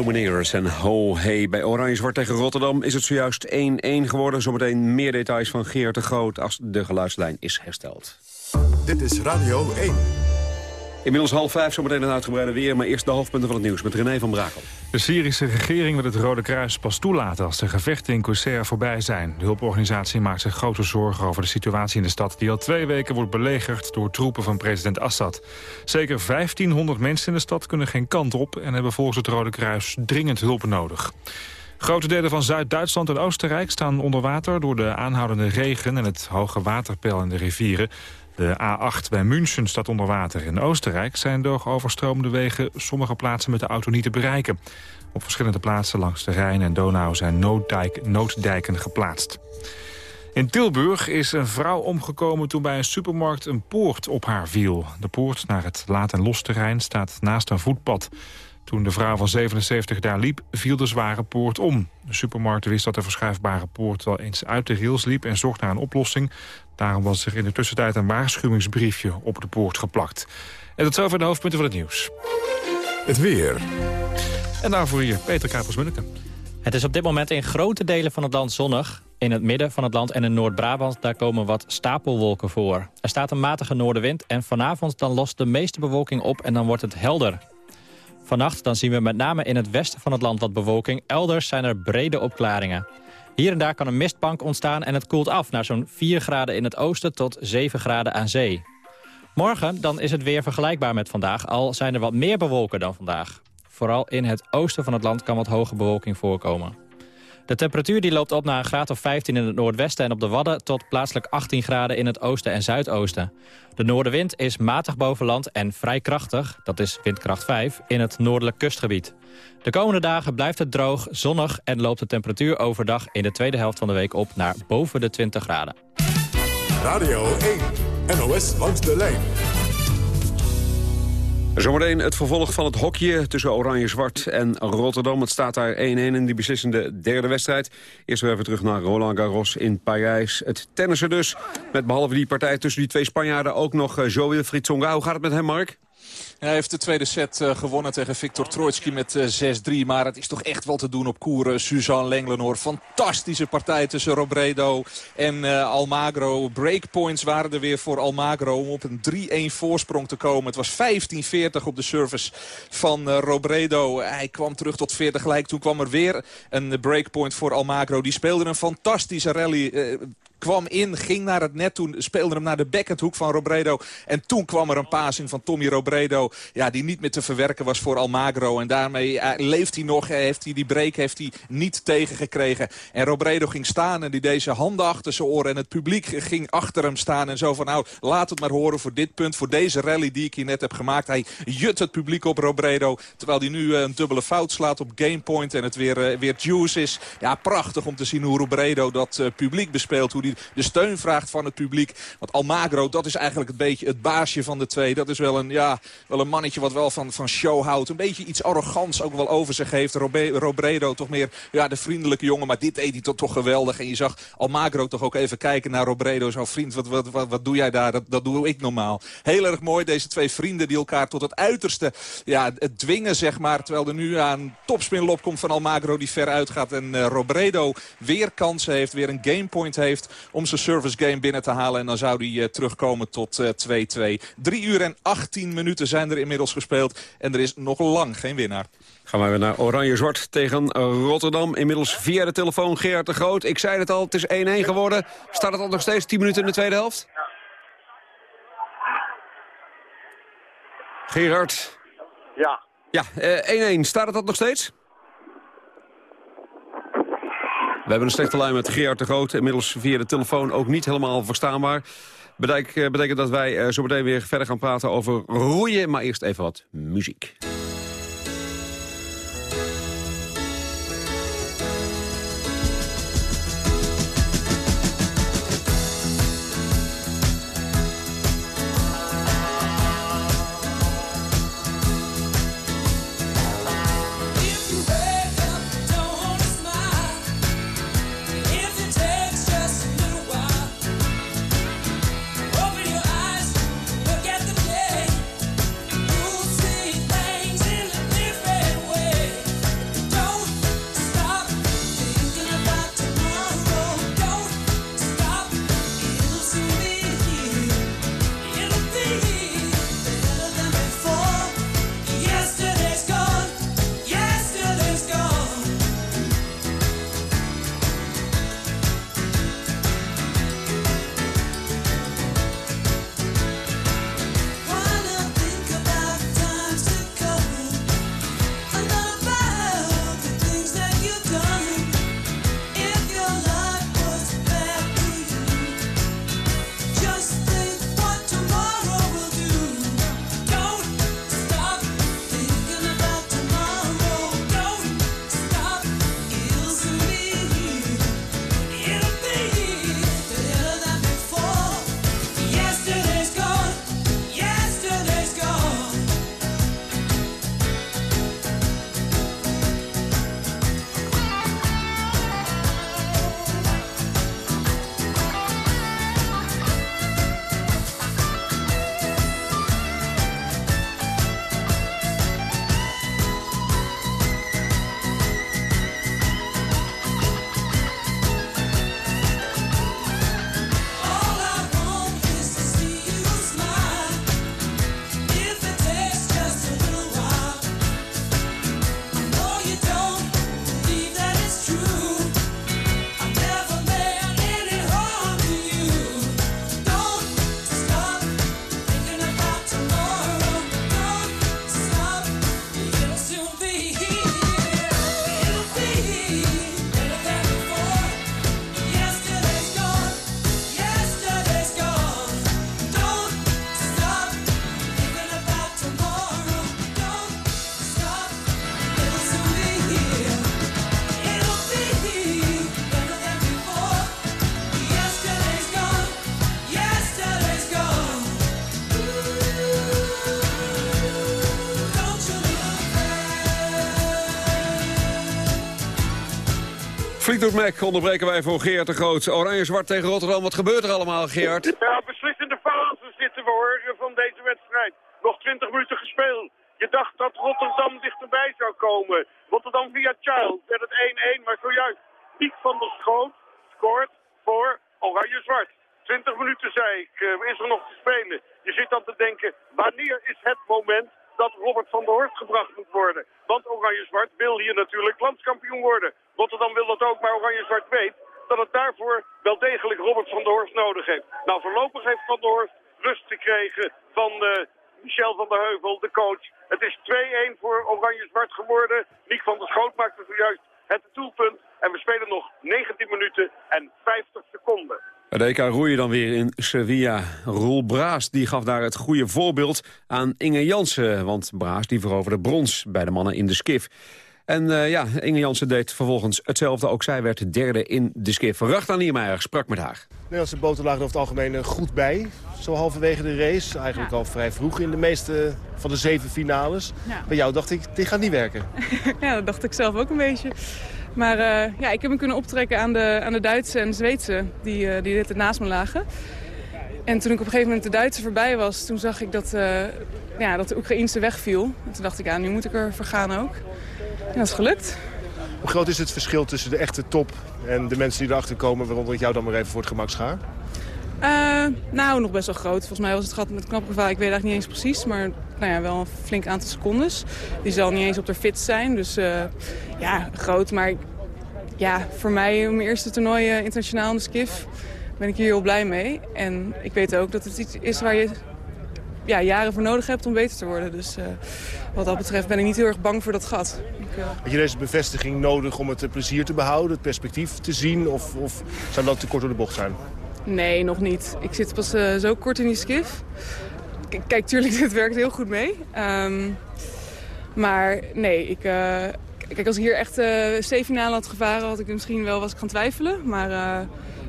Lumineers en Ho Hey. Bij Oranje-Zwart tegen Rotterdam is het zojuist 1-1 geworden. Zometeen meer details van Geert de Groot als de geluidslijn is hersteld. Dit is Radio 1. Inmiddels half vijf, zometeen een uitgebreide weer. Maar eerst de hoofdpunten van het nieuws met René van Brakel. De Syrische regering wil het Rode Kruis pas toelaten als de gevechten in Qusair voorbij zijn. De hulporganisatie maakt zich grote zorgen over de situatie in de stad... die al twee weken wordt belegerd door troepen van president Assad. Zeker 1500 mensen in de stad kunnen geen kant op... en hebben volgens het Rode Kruis dringend hulp nodig. Grote delen van Zuid-Duitsland en Oostenrijk staan onder water... door de aanhoudende regen en het hoge waterpeil in de rivieren. De A8 bij München staat onder water. In Oostenrijk zijn door overstromende wegen sommige plaatsen met de auto niet te bereiken. Op verschillende plaatsen langs de Rijn en Donau zijn nooddijk, nooddijken geplaatst. In Tilburg is een vrouw omgekomen toen bij een supermarkt een poort op haar viel. De poort naar het laat- en losterrein staat naast een voetpad. Toen de vrouw van 77 daar liep, viel de zware poort om. De supermarkt wist dat de verschuifbare poort wel eens uit de rails liep... en zocht naar een oplossing. Daarom was er in de tussentijd een waarschuwingsbriefje op de poort geplakt. En dat zover de hoofdpunten van het nieuws. Het weer. En daarvoor hier Peter Kapers-Munneke. Het is op dit moment in grote delen van het land zonnig. In het midden van het land en in Noord-Brabant daar komen wat stapelwolken voor. Er staat een matige noordenwind en vanavond dan lost de meeste bewolking op en dan wordt het helder. Vannacht dan zien we met name in het westen van het land wat bewolking. Elders zijn er brede opklaringen. Hier en daar kan een mistbank ontstaan en het koelt af naar zo'n 4 graden in het oosten tot 7 graden aan zee. Morgen dan is het weer vergelijkbaar met vandaag, al zijn er wat meer bewolken dan vandaag. Vooral in het oosten van het land kan wat hoge bewolking voorkomen. De temperatuur die loopt op naar een graad of 15 in het noordwesten en op de Wadden... tot plaatselijk 18 graden in het oosten en zuidoosten. De noordenwind is matig boven land en vrij krachtig, dat is windkracht 5, in het noordelijk kustgebied. De komende dagen blijft het droog, zonnig en loopt de temperatuur overdag... in de tweede helft van de week op naar boven de 20 graden. Radio 1, NOS langs de lijn. Zometeen het vervolg van het hokje tussen Oranje-Zwart en Rotterdam. Het staat daar 1-1 in die beslissende derde wedstrijd. Eerst weer even terug naar Roland Garros in Parijs. Het tennissen dus, met behalve die partij tussen die twee Spanjaarden... ook nog uh, Jo-Wilfried Tsonga. Hoe gaat het met hem, Mark? Hij heeft de tweede set uh, gewonnen tegen Viktor Troitsky met uh, 6-3. Maar het is toch echt wel te doen op koeren. Suzanne Lenglenor. Fantastische partij tussen Robredo en uh, Almagro. Breakpoints waren er weer voor Almagro om op een 3-1 voorsprong te komen. Het was 15-40 op de service van Robredo. Hij kwam terug tot 40 gelijk. Toen kwam er weer een breakpoint voor Almagro. Die speelde een fantastische rally kwam in, ging naar het net toen, speelde hem naar de backhandhoek van Robredo. En toen kwam er een passing van Tommy Robredo, ja, die niet meer te verwerken was voor Almagro. En daarmee uh, leeft hij nog, heeft hij die break heeft hij niet tegengekregen. En Robredo ging staan en die deze handen achter zijn oren. En het publiek ging achter hem staan en zo van, nou, laat het maar horen voor dit punt, voor deze rally die ik hier net heb gemaakt. Hij jut het publiek op Robredo, terwijl hij nu uh, een dubbele fout slaat op gamepoint en het weer, weer juice is. Ja, prachtig om te zien hoe Robredo dat publiek bespeelt, hoe die de steun vraagt van het publiek. Want Almagro, dat is eigenlijk een beetje het baasje van de twee. Dat is wel een, ja, wel een mannetje wat wel van, van show houdt. Een beetje iets arrogants ook wel over zich heeft. Robredo toch meer ja, de vriendelijke jongen. Maar dit deed hij toch, toch geweldig. En je zag Almagro toch ook even kijken naar Robredo. Zo vriend, wat, wat, wat, wat doe jij daar? Dat, dat doe ik normaal. Heel erg mooi, deze twee vrienden die elkaar tot het uiterste ja, dwingen, zeg maar. Terwijl er nu aan topspinlop komt van Almagro die ver uitgaat. En uh, Robredo weer kansen heeft, weer een gamepoint heeft om zijn service game binnen te halen. En dan zou hij uh, terugkomen tot 2-2. Uh, 3 uur en 18 minuten zijn er inmiddels gespeeld. En er is nog lang geen winnaar. Gaan we weer naar Oranje-Zwart tegen Rotterdam. Inmiddels via de telefoon Gerard de Groot. Ik zei het al, het is 1-1 geworden. Staat het al nog steeds 10 minuten in de tweede helft? Gerard. Ja. Ja, 1-1. Uh, Staat het dat nog steeds? We hebben een slechte lijn met Gerard de Groot. Inmiddels via de telefoon ook niet helemaal verstaanbaar. Betekent, betekent dat wij uh, zo meteen weer verder gaan praten over roeien. Maar eerst even wat muziek. Fleetwood Mac onderbreken wij voor Geert de Groot. Oranje-zwart tegen Rotterdam. Wat gebeurt er allemaal, Geert? Ja, beslissende fase zitten we hoor van deze wedstrijd. Nog 20 minuten gespeeld. Je dacht dat Rotterdam dichterbij zou komen. Rotterdam via Child werd het 1-1, maar zojuist Piek van der Schoot scoort voor Oranje-zwart. 20 minuten zei ik, uh, is er nog te spelen. Je zit dan te denken, wanneer is het moment dat Robert van der Horst gebracht moet worden? Want Oranje-zwart wil hier natuurlijk landskampioen worden. Rotterdam wil dat ook, maar Oranje-zwart weet dat het daarvoor wel degelijk Robert van der Horst nodig heeft. Nou, voorlopig heeft Van der Horst rust gekregen van uh, Michel van der Heuvel, de coach. Het is 2-1 voor Oranje-zwart geworden. Niek van der Schoot maakte zojuist het doelpunt. En we spelen nog 19 minuten en 50 seconden. De EK roeien dan weer in Sevilla. Roel Braas die gaf daar het goede voorbeeld aan Inge Jansen. Want Braas die veroverde brons bij de mannen in de skif. En uh, ja, Inge Jansen deed vervolgens hetzelfde. Ook zij werd derde in de skif. Rachtan Niemeyer sprak met haar. Nederlandse boten lagen er over het algemeen eh, goed bij. Zo halverwege de race. Eigenlijk ja. al vrij vroeg in de meeste van de zeven finales. Ja. Bij jou dacht ik, dit gaat niet werken. ja, dat dacht ik zelf ook een beetje. Maar uh, ja, ik heb hem kunnen optrekken aan de, aan de Duitse en Zweedse die, uh, die dit naast me lagen. En toen ik op een gegeven moment de Duitse voorbij was, toen zag ik dat, uh, ja, dat de Oekraïense wegviel. En toen dacht ik, ja, nu moet ik er voor gaan ook. En dat is gelukt. Hoe groot is het verschil tussen de echte top en de mensen die erachter komen, waaronder ik jou dan maar even voor het gemak schaar? Uh, nou, nog best wel groot. Volgens mij was het gat met knapgevaar, ik weet eigenlijk niet eens precies, maar nou ja, wel een flink aantal secondes. Die zal niet eens op de fit zijn, dus uh, ja, groot. Maar ja, voor mij, mijn eerste toernooi uh, internationaal in de skif, ben ik hier heel blij mee. En ik weet ook dat het iets is waar je ja, jaren voor nodig hebt om beter te worden. Dus wat dat betreft ben ik niet heel erg bang voor dat gat. Had je deze bevestiging nodig om het plezier te behouden, het perspectief te zien? Of, of zou dat te kort door de bocht zijn? Nee, nog niet. Ik zit pas uh, zo kort in die skif. Kijk, tuurlijk, dit werkt heel goed mee. Um, maar nee, ik... Kijk, als ik hier echt uh, C-finale had gevaren, had ik misschien wel was gaan twijfelen. Maar,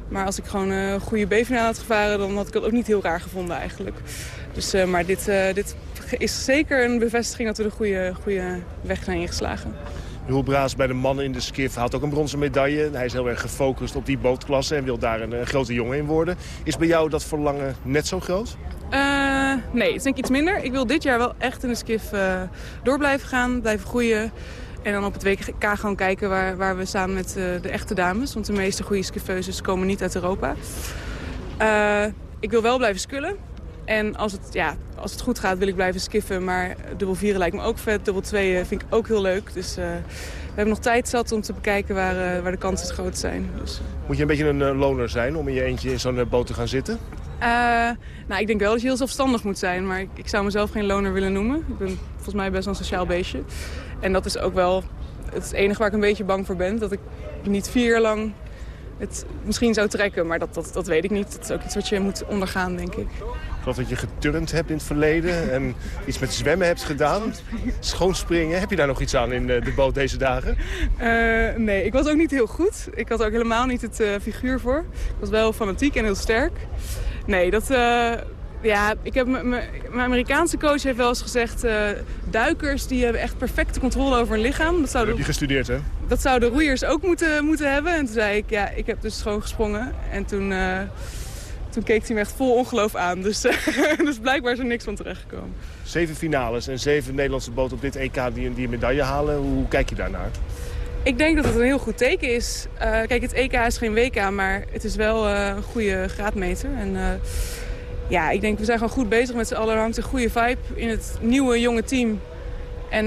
maar als ik gewoon een goede B-finale had gevaren, dan had ik het ook niet heel raar gevonden eigenlijk. Dus, maar dit, dit is zeker een bevestiging dat we de goede, goede weg zijn ingeslagen. Roel Braas bij de mannen in de skif had ook een bronzen medaille. Hij is heel erg gefocust op die bootklasse en wil daar een, grote jongen in worden. Is bij jou dat verlangen net zo groot? Uh, nee, het denk ik iets minder. Ik wil dit jaar wel echt in de skif uh, door blijven gaan, blijven groeien. En dan op het WK gewoon kijken waar, waar we samen met uh, de echte dames... want de meeste goede skiffeuses komen niet uit Europa. Ik wil wel blijven skullen. En als het, ja, als het goed gaat wil ik blijven skiffen. Maar dubbel vieren lijkt me ook vet. Dubbel tweeën vind ik ook heel leuk. Dus uh, we hebben nog tijd zat om te bekijken waar, waar de kansen het groot zijn. Dus, Moet je een beetje een loner zijn om in je eentje in zo'n boot te gaan zitten? Uh, nou, ik denk wel dat je heel zelfstandig moet zijn. Maar ik, ik zou mezelf geen loner willen noemen. Ik ben volgens mij best wel een sociaal beestje. En dat is ook wel het enige waar ik een beetje bang voor ben. Dat ik niet vier jaar lang het misschien zou trekken. Maar dat, dat, dat weet ik niet. Dat is ook iets wat je moet ondergaan, denk ik. Ik geloof dat je geturnd hebt in het verleden en iets met zwemmen hebt gedaan. Schoonspringen. Heb je daar nog iets aan in de boot deze dagen? Uh, nee, ik was ook niet heel goed. Ik had ook helemaal niet het uh, figuur voor. Ik was wel fanatiek en heel sterk. Nee, dat... Uh, ja, ik heb mijn Amerikaanse coach heeft wel eens gezegd... Duikers die hebben echt perfecte controle over hun lichaam. Dat, zouden, heb je gestudeerd, hè? Dat zouden roeiers ook moeten, moeten hebben. En toen zei ik, ja, ik heb dus gewoon gesprongen. En toen, toen keek hij me echt vol ongeloof aan. Dus, dus blijkbaar is er niks van terechtgekomen. Zeven finales en zeven Nederlandse boten op dit EK die, die een medaille halen. Hoe kijk je daarnaar? Ik denk dat het een heel goed teken is. kijk, het EK is geen WK, maar het is wel een goede graadmeter. En, ja, ik denk we zijn gewoon goed bezig met z'n allen. Hangt een goede vibe in het nieuwe, jonge team. En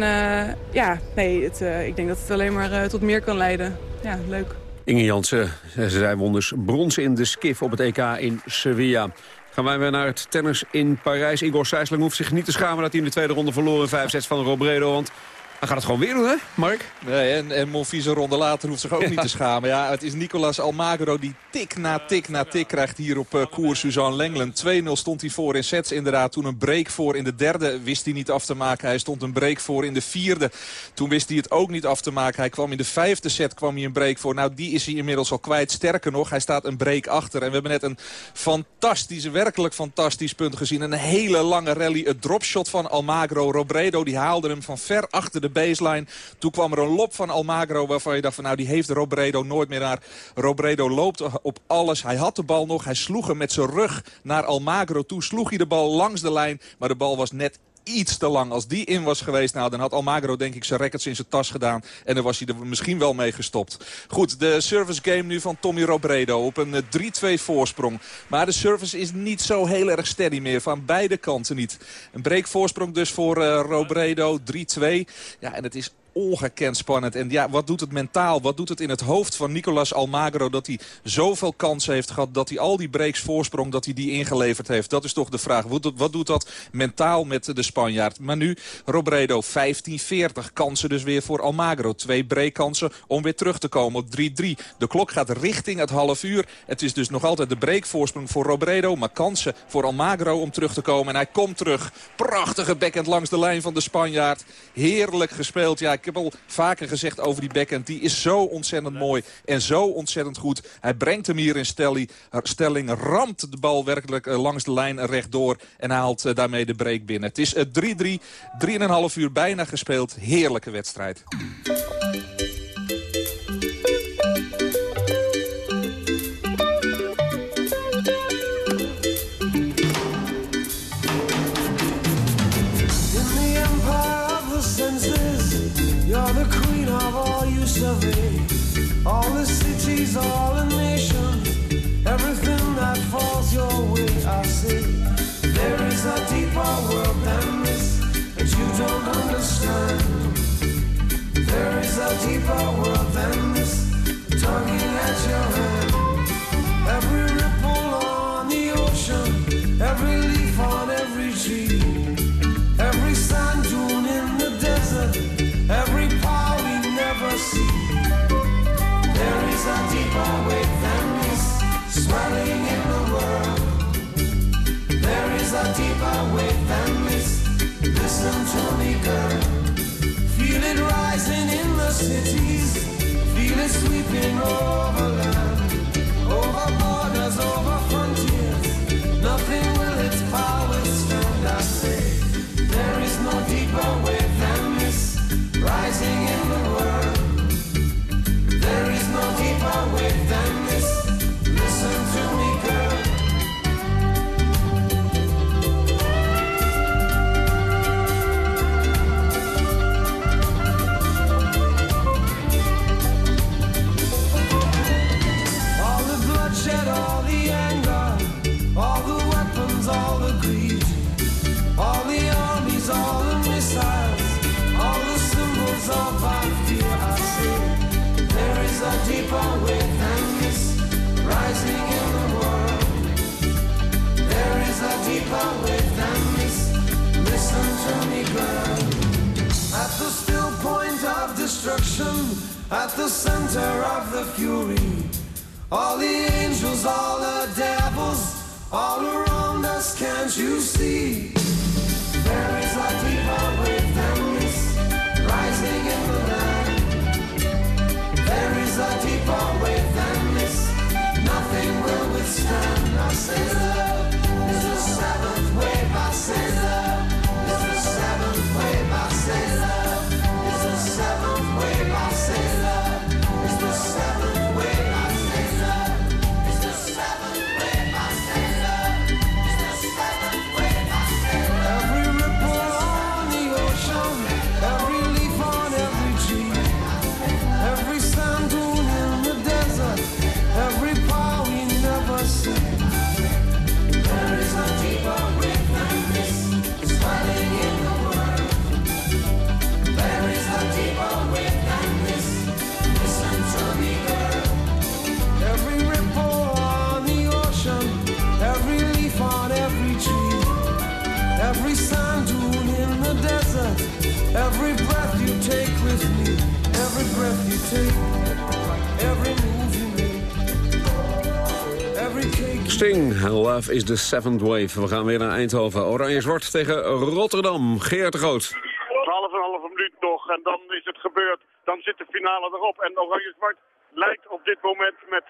ja, nee, het, ik denk dat het alleen maar tot meer kan leiden. Ja, leuk. Inge Jansen, zij won dus brons in de skif op het EK in Sevilla. Gaan wij weer naar het tennis in Parijs. Igor Sijsling hoeft zich niet te schamen dat hij in de tweede ronde verloren in vijf sets van Robredo. Want hij gaat het gewoon weer doen, hè, Mark? Nee, en, en Monfils een ronde later hoeft zich ook ja. niet te schamen. Ja, het is Nicolas Almagro die tik na tik na tik krijgt hier op uh, koers Suzanne Lenglen. 2-0 stond hij voor in sets inderdaad. Toen een break voor in de derde wist hij niet af te maken. Hij stond een break voor in de vierde. Toen wist hij het ook niet af te maken. Hij kwam in de vijfde set kwam hij een break voor. Nou, die is hij inmiddels al kwijt. Sterker nog, hij staat een break achter. En we hebben net een fantastische, werkelijk fantastisch punt gezien. Een hele lange rally. Het dropshot van Almagro. Robredo die haalde hem van ver achter de baseline. Toen kwam er een lop van Almagro waarvan je dacht van nou die heeft Robredo nooit meer naar. Robredo loopt op alles. Hij had de bal nog. Hij sloeg hem met zijn rug naar Almagro toe. Sloeg hij de bal langs de lijn. Maar de bal was net iets te lang. Als die in was geweest, nou, dan had Almagro denk ik zijn records in zijn tas gedaan. En dan was hij er misschien wel mee gestopt. Goed, de service game nu van Tommy Robredo op een 3-2 eh, voorsprong. Maar de service is niet zo heel erg steady meer. Van beide kanten niet. Een breakvoorsprong dus voor uh, Robredo, 3-2. Ja, en het is ongekend spannend. En ja, wat doet het mentaal? Wat doet het in het hoofd van Nicolas Almagro... dat hij zoveel kansen heeft gehad, dat hij al die breaks voorsprong... dat hij die ingeleverd heeft? Dat is toch de vraag. Wat doet dat mentaal met de Spanjaard? Maar nu, Robredo, 15-40. Kansen dus weer voor Almagro. Twee breakkansen om weer terug te komen op 3-3. De klok gaat richting het half uur. Het is dus nog altijd de breakvoorsprong voor Robredo... maar kansen voor Almagro om terug te komen. En hij komt terug. Prachtige backhand langs de lijn van de Spanjaard. Heerlijk gespeeld. Ja, ik heb al vaker gezegd over die backhand. Die is zo ontzettend mooi en zo ontzettend goed. Hij brengt hem hier in stelling. Stelling ramt de bal werkelijk eh, langs de lijn rechtdoor. En haalt eh, daarmee de break binnen. Het is 3-3. 3,5 uur bijna gespeeld. Heerlijke wedstrijd. All the cities, all the nations, everything that falls your way, I say. There is a deeper world than this that you don't understand. There is a deeper world than this, tugging cities. Feel it sweeping over land, over Sting, Love is the Seventh Wave. We gaan weer naar Eindhoven. Oranje-zwart tegen Rotterdam. Geert de Groot. 12,5 minuut nog en dan is het gebeurd. Dan zit de finale erop. En Oranje-Zwart leidt op dit moment met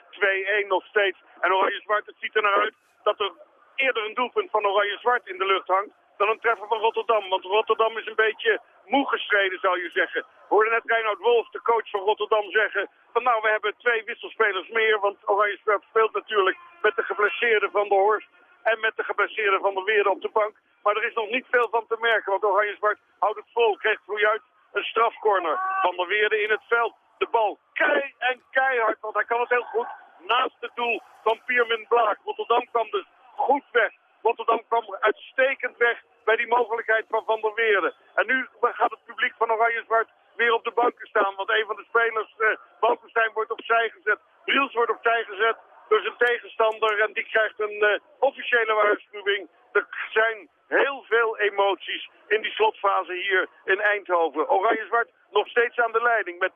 2-1 nog steeds. En Oranje-Zwart, het ziet er naar uit dat er eerder een doelpunt van Oranje-Zwart in de lucht hangt dan een treffer van Rotterdam. Want Rotterdam is een beetje moe gestreden, zou je zeggen. Hoorden net Reinhard Wolf, de coach van Rotterdam, zeggen... van nou, we hebben twee wisselspelers meer, want Oranje-Zwart speelt natuurlijk met de geblesseerde van de Horst en met de geblesseerde van de Weerde op de bank. Maar er is nog niet veel van te merken, want Oranje-Zwart houdt het vol. Kreeg uit een strafcorner van de Weerde in het veld. De bal kei en keihard, want hij kan het heel goed naast het doel van Piermin Blaak. Rotterdam kwam dus goed weg. Rotterdam kwam uitstekend weg bij die mogelijkheid van Van der Weerde. En nu gaat het publiek van Oranje-Zwart weer op de banken staan. Want een van de spelers, uh, Balkenstein, wordt opzij gezet. Briels wordt opzij gezet door zijn tegenstander. En die krijgt een uh, officiële waarschuwing. Er zijn heel veel emoties in die slotfase hier in Eindhoven. Oranje-Zwart nog steeds aan de leiding met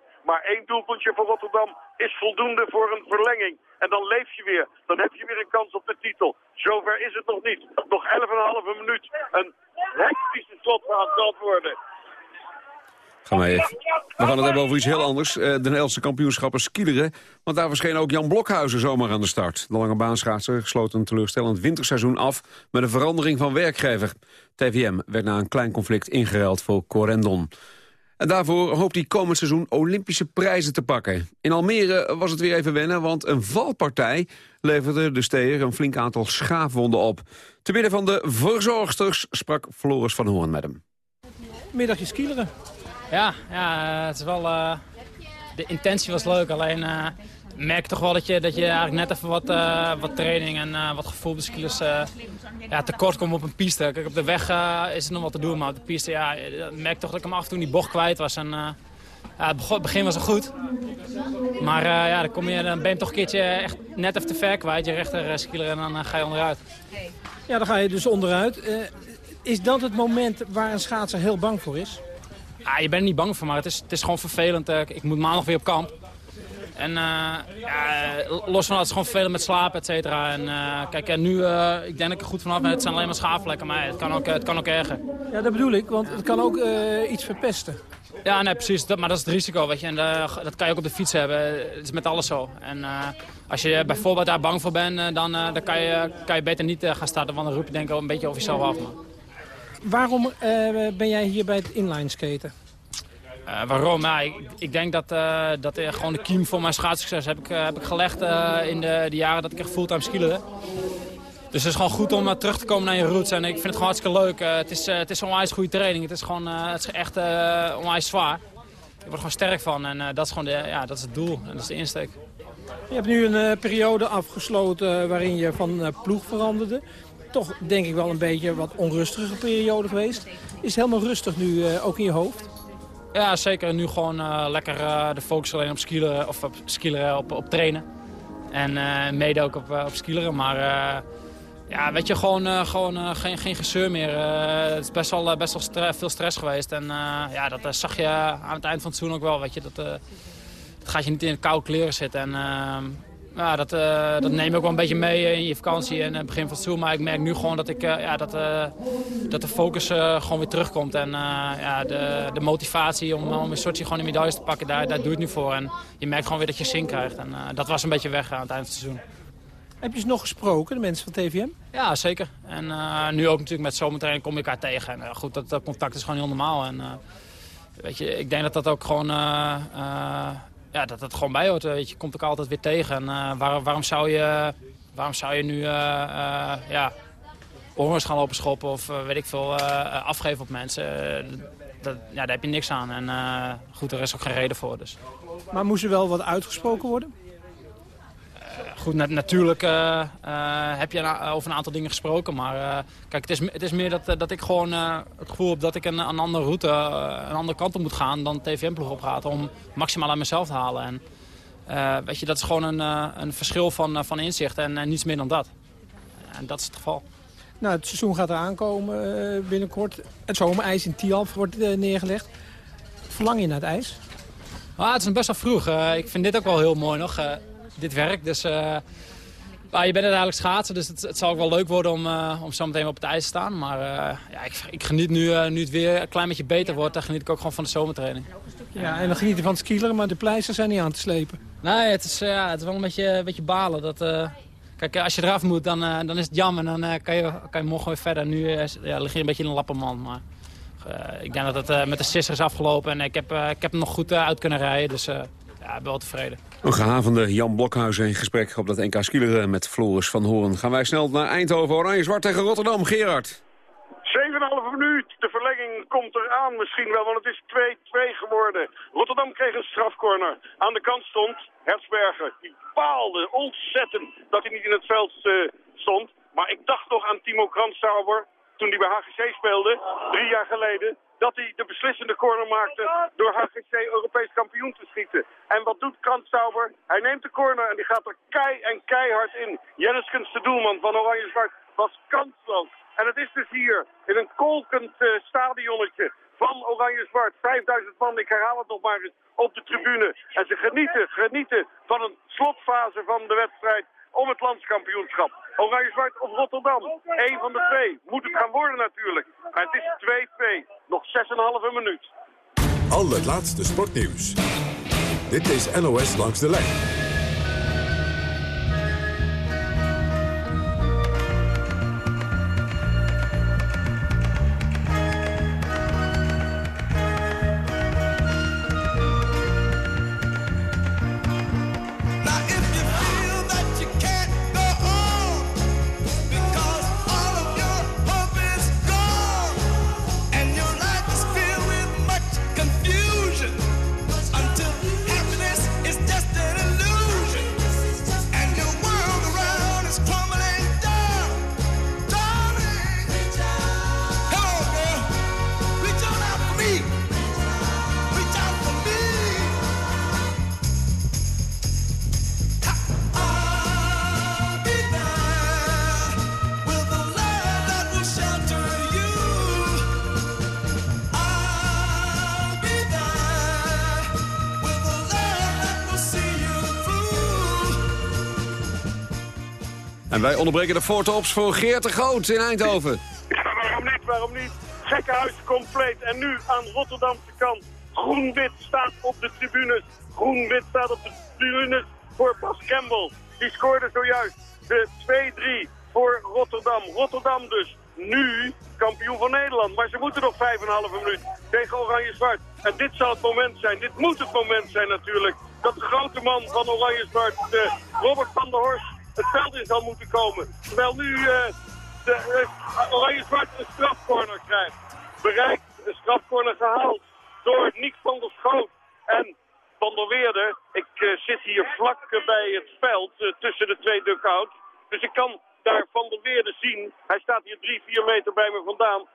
2-1. Maar één doelpuntje voor Rotterdam is voldoende voor een verlenging. En dan leef je weer. Dan heb je weer een kans op de titel. Zover is het nog niet. Nog 11,5 minuut. Een hectische slotfase zal worden. We gaan het hebben over iets heel anders. Uh, de Nederlandse kampioenschappen skileren. Want daar verscheen ook Jan Blokhuizen zomaar aan de start. De lange baanschaatser sloot een teleurstellend winterseizoen af... met een verandering van werkgever. TVM werd na een klein conflict ingeruild voor Corendon. En daarvoor hoopt hij komend seizoen Olympische prijzen te pakken. In Almere was het weer even wennen, want een valpartij leverde de steer een flink aantal schaafwonden op. Te midden van de verzorgsters sprak Floris van Hoorn met hem. Middagje skileren. Ja, ja het is wel, uh, de intentie was leuk, alleen uh, merk toch wel dat je, dat je eigenlijk net even wat, uh, wat training en wat gevoel skilers ja, tekort komt op een piste. Kijk, op de weg is er nog wat te doen, maar op de piste ja, merk toch dat ik hem af en toe die bocht kwijt was. En, ja, het begin was al goed. Maar ja, dan, kom je, dan ben je toch een keertje echt net even te ver kwijt, je rechter skiller, en dan ga je onderuit. Ja, dan ga je dus onderuit. is dat het moment waar een schaatser heel bang voor is? Ja, je bent er niet bang voor, maar het is, het is gewoon vervelend. Ik moet maandag weer op kamp. En uh, ja, los van dat, het is gewoon vervelend met slapen, et cetera. En uh, kijk, en nu, uh, ik denk dat ik er goed vanaf ben. Het zijn alleen maar schaafvlekken, maar het kan ook, het kan ook erger. Ja, dat bedoel ik, want het kan ook iets verpesten. Ja, nee, precies. Dat, maar dat is het risico, weet je. En dat kan je ook op de fiets hebben. Het is met alles zo. En als je bijvoorbeeld daar bang voor bent, dan, dan kan, je, kan je beter niet gaan starten. Want dan roep je denk ik een beetje over jezelf af. Man. Waarom uh, ben jij hier bij het inline skaten? Uh, waarom? Ja, ik, ik, denk dat, uh, dat gewoon de kiem voor mijn schaatssucces heb ik, heb ik gelegd in de, de, jaren dat ik echt fulltime skilerde. Dus het is gewoon goed om terug te komen naar je roots. En ik vind het gewoon hartstikke leuk. het, is, het is onwijs goede training. Het is gewoon het is echt onwijs zwaar. Ik word er gewoon sterk van. En dat is gewoon de, ja, dat is het doel. En dat is de insteek. Je hebt nu een periode afgesloten waarin je van ploeg veranderde toch denk ik wel een beetje wat onrustige periode geweest. Is het helemaal rustig nu uh, ook in je hoofd? Ja, zeker. Nu gewoon uh, lekker uh, de focus alleen op skileren, of op, skileren, op, op trainen. En mede ook op, op skileren. Maar ja, weet je, gewoon, gewoon geen, geen gezeur meer. het is best wel, best wel veel stress geweest. En ja, dat zag je aan het eind van het seizoen ook wel. Weet je, dat, dat gaat je niet in de koude kleren zitten. En ja, dat, uh, dat neem ik ook wel een beetje mee in je vakantie en het begin van het seizoen. Maar ik merk nu gewoon dat, ik, uh, ja, dat, uh, dat de focus gewoon weer terugkomt. En ja, de, de motivatie om, om in Sochi gewoon de medailles te pakken, daar, daar doe je het nu voor. En je merkt gewoon weer dat je zin krijgt. En dat was een beetje weg aan het eind van het seizoen. Heb je ze nog gesproken, de mensen van TVM? Ja, zeker. En nu ook natuurlijk met zometeen kom je elkaar tegen. En goed, dat, dat, contact is gewoon heel normaal. En weet je, ik denk dat dat ook gewoon ja, dat het gewoon bij hoort. Weet je, komt ook altijd weer tegen. En uh, waar, waarom, zou je, waarom zou je nu uh, ja, oorlogs gaan lopen schoppen of weet ik veel, afgeven op mensen? Dat, ja, daar heb je niks aan. En goed, er is ook geen reden voor. Dus. Maar moest er wel wat uitgesproken worden? Goed, natuurlijk uh, uh, heb je over een aantal dingen gesproken. Maar kijk, het is, het is meer dat, dat ik gewoon het gevoel heb dat ik een, een andere route, een andere kant op moet gaan dan TVM-ploeg opgaat. Om maximaal aan mezelf te halen. En weet je, dat is gewoon een, een verschil van, van inzicht en niets meer dan dat. En dat is het geval. Nou, het seizoen gaat eraan komen binnenkort. Het zomerijs in Tialf wordt neergelegd. Verlang je naar het ijs? Ah, het is best wel vroeg. ik vind dit ook wel heel mooi nog dit werk. Dus uh, je bent uiteindelijk schaatsen, dus het, het zal ook wel leuk worden om, uh, om zo meteen op het ijs te staan. Maar uh, ja, ik, ik, geniet nu, nu het weer een klein beetje beter wordt, dan geniet ik ook gewoon van de zomertraining. Ja, en dan geniet je van het skileren, maar de pleisters zijn niet aan te slepen. Nee, het is, ja, het is wel een beetje, een beetje balen. Dat, Kijk, als je eraf moet, dan, dan is het jammer. Dan kan, je, kan je morgen weer verder. Nu ja, lig je een beetje in een lappenmand. Maar ik denk dat het met de sisser is afgelopen. En ik heb, ik heb hem nog goed uit kunnen rijden. Dus ja, ik ben wel tevreden. Een gehavende Jan Blokhuizen in gesprek op dat NK skileren met Floris van Hoorn. Gaan wij snel naar Eindhoven, Oranje-Zwart tegen Rotterdam. Gerard. 7,5 minuut. De verlenging komt eraan misschien wel, want het is 2-2 geworden. Rotterdam kreeg een strafcorner. Aan de kant stond Hersberger. Die baalde ontzettend dat hij niet in het veld uh, stond. Maar ik dacht nog aan Timo Kranstauber toen hij bij HGC speelde, drie jaar geleden dat hij de beslissende corner maakte door HGC Europees kampioen te schieten. En wat doet Kranstauber? Hij neemt de corner en die gaat er kei en keihard in. Jenniskens, de doelman van Oranje Zwart, was kansloos. En het is dus hier in een kolkend uh, stadionnetje van Oranje Zwart. 5000 man, ik herhaal het nog maar eens, op de tribune. En ze genieten, genieten van een slotfase van de wedstrijd om het landskampioenschap. Oranje-Zwart of Rotterdam. Eén van de twee. Moet het gaan worden natuurlijk. Maar het is 2-2. Nog 6,5 minuut. Al het laatste sportnieuws. Dit is NOS Langs de Lijn. Wij onderbreken de foto's voor Geert de Groot in Eindhoven. Ja, waarom niet, waarom niet? Gekkenhuis compleet. En nu aan Rotterdamse kant. Groen-wit staat op de tribunes. Groen-wit staat op de tribunes voor Bas Campbell. Die scoorde zojuist de 2-3 voor Rotterdam. Rotterdam dus nu kampioen van Nederland. Maar ze moeten nog 5,5 minuut tegen Oranje-Zwart. En dit zal het moment zijn, dit moet het moment zijn natuurlijk... dat de grote man van Oranje-Zwart, Robert van der Horst het veld in zal moeten komen. Terwijl nu uh, de uh, Oranje-Zwart een strafcorner krijgt. Bereikt een strafcorner gehaald door Nick van der Schoot en Van der Weerde. Ik uh, zit hier vlak bij het veld tussen de twee duckouts. Dus ik kan daar Van der Weerde zien. Hij staat hier drie, vier meter bij me vandaan.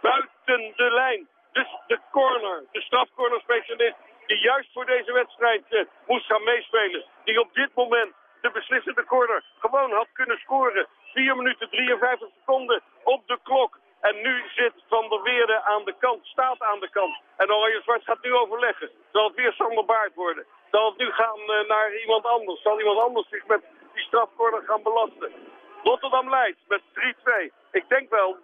Buiten de lijn. Dus de corner, de strafcorner specialist die juist voor deze wedstrijd moest gaan meespelen. Die op dit moment de beslissende corner gewoon had kunnen scoren. 4 minuten 53 seconden op de klok. En nu zit Van der Weerde aan de kant, staat aan de kant. En Oranje Zwart gaat nu overleggen. Zal het weer Sander Baard worden? Zal het nu gaan uh, naar iemand anders? Zal iemand anders zich met die strafcorner gaan belasten? Rotterdam leidt met 3-2. Ik denk wel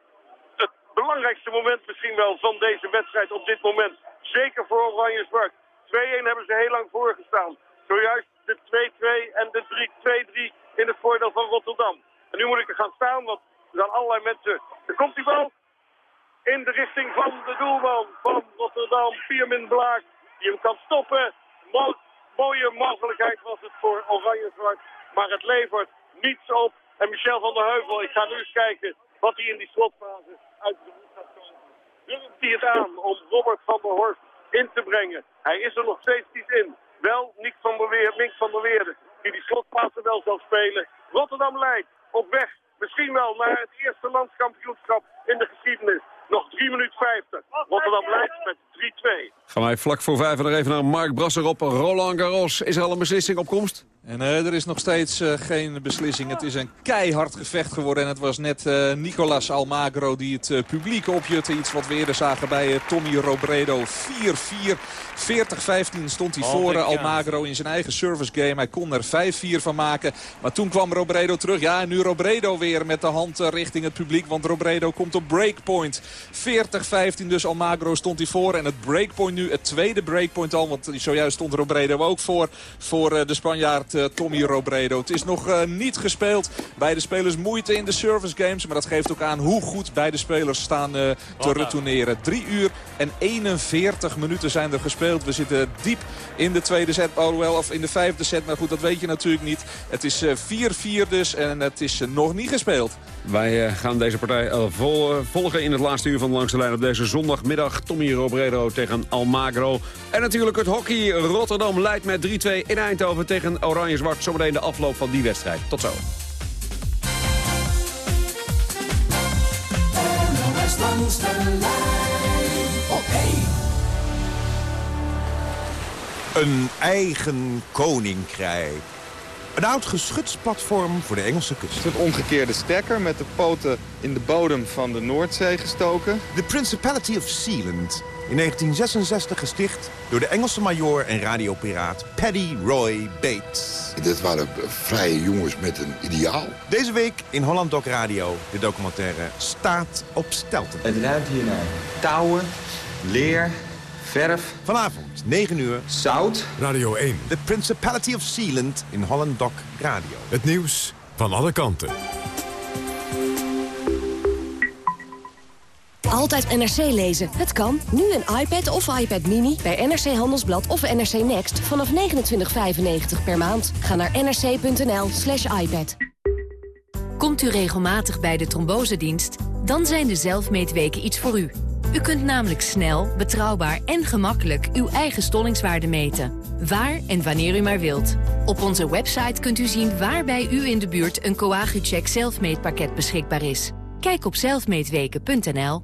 het belangrijkste moment misschien wel van deze wedstrijd op dit moment. Zeker voor Oranje Zwart. 2-1 hebben ze heel lang voorgestaan. Zojuist de 2-2 en de 3-2-3 in het voordeel van Rotterdam. En nu moet ik er gaan staan, want er zijn allerlei mensen... Er komt die bal in de richting van de doelman van Rotterdam, Piermin Blaak, die hem kan stoppen. Mo mooie mogelijkheid was het voor Oranje-Zwart, maar het levert niets op. En Michel van der Heuvel, ik ga nu eens kijken wat hij in die slotfase uit de hoek gaat komen. Durft hij het aan om Robert van der Horst in te brengen? Hij is er nog steeds niet in wel Nick van der Weer, Nick van der Weerde, die die slotfase wel zal spelen. Rotterdam leidt op weg misschien wel naar het eerste landskampioenschap in de geschiedenis. Nog 3 minuten 50. Rotterdam leidt met 3-2. Gaan wij vlak voor vijf nog even naar Mark Brasser op Roland Garros. Is er al een beslissing op komst? En uh, er is nog steeds uh, geen beslissing. Het is een keihard gevecht geworden. En het was net uh, Nicolas Almagro die het publiek opjutte. Iets wat we eerder zagen bij Tommy Robredo. 4-4. 40-15 stond hij oh, voor Almagro in zijn eigen service game. Hij kon er 5-4 van maken. Maar toen kwam Robredo terug. Ja, en nu Robredo weer met de hand richting het publiek. Want Robredo komt op breakpoint. 40-15 dus Almagro stond hij voor. En het breakpoint nu, het tweede breakpoint al. Want zojuist stond Robredo ook voor. Voor de Spanjaard Tommy Robredo. Het is nog uh, niet gespeeld. Beide spelers moeite in de service games. Maar dat geeft ook aan hoe goed beide spelers staan uh, te retourneren. 3 uur en 41 minuten zijn er gespeeld. We zitten diep in de tweede set. Alhoewel, of in de vijfde set. Maar goed, dat weet je natuurlijk niet. Het is 4-4 dus en het is nog niet gespeeld. Wij gaan deze partij vol, volgen in het laatste uur van Langs de Lijn op deze zondagmiddag. Tommy Robredo tegen Almagro. En natuurlijk het hockey. Rotterdam leidt met 3-2 in Eindhoven tegen Oranje-Zwart. Zometeen de afloop van die wedstrijd. Tot zo. Langs de lijn op Een eigen koninkrijk. Een oud geschutsplatform voor de Engelse kust. Een omgekeerde stekker met de poten in de bodem van de Noordzee gestoken. The Principality of Sealand. In 1966 gesticht door de Engelse majoor en radiopiraat Paddy Roy Bates. Dit waren vrije jongens met een ideaal. Deze week in Holland Doc Radio de documentaire Staat op Stelten. Het ruikt hier naar touwen, leer, verf. Vanavond, 9 uur. Zout. Radio 1. The Principality of Sealand in Holland Doc Radio. Het nieuws van alle kanten. Altijd NRC lezen. Het kan. Nu een iPad of iPad Mini bij NRC Handelsblad of NRC Next vanaf 29,95 per maand. Ga naar nrc.nl slash iPad. Komt u regelmatig bij de trombosedienst? Dan zijn de zelfmeetweken iets voor u. U kunt namelijk snel, betrouwbaar en gemakkelijk uw eigen stollingswaarde meten. Waar en wanneer u maar wilt. Op onze website kunt u zien waar bij u in de buurt een Coagucheck zelfmeetpakket beschikbaar is. Kijk op zelfmeetweken.nl.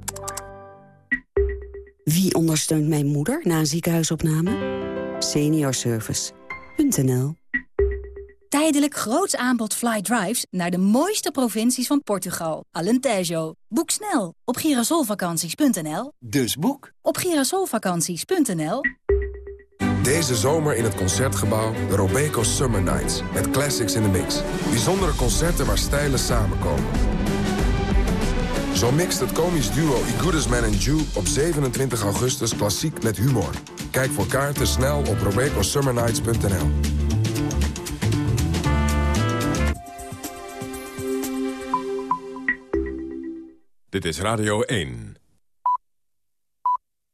Wie ondersteunt mijn moeder na een ziekenhuisopname? Seniorservice.nl Tijdelijk groots aanbod fly drives naar de mooiste provincies van Portugal. Alentejo. Boek snel op girasolvakanties.nl. Dus boek op girasolvakanties.nl. Deze zomer in het Concertgebouw de Robeco Summer Nights. Met classics in the mix. Bijzondere concerten waar stijlen samenkomen. Zo mixt het komisch duo I Goodest Man and Jew op 27 augustus klassiek met humor. Kijk voor kaarten snel op robecosummernights.nl. Dit is Radio 1.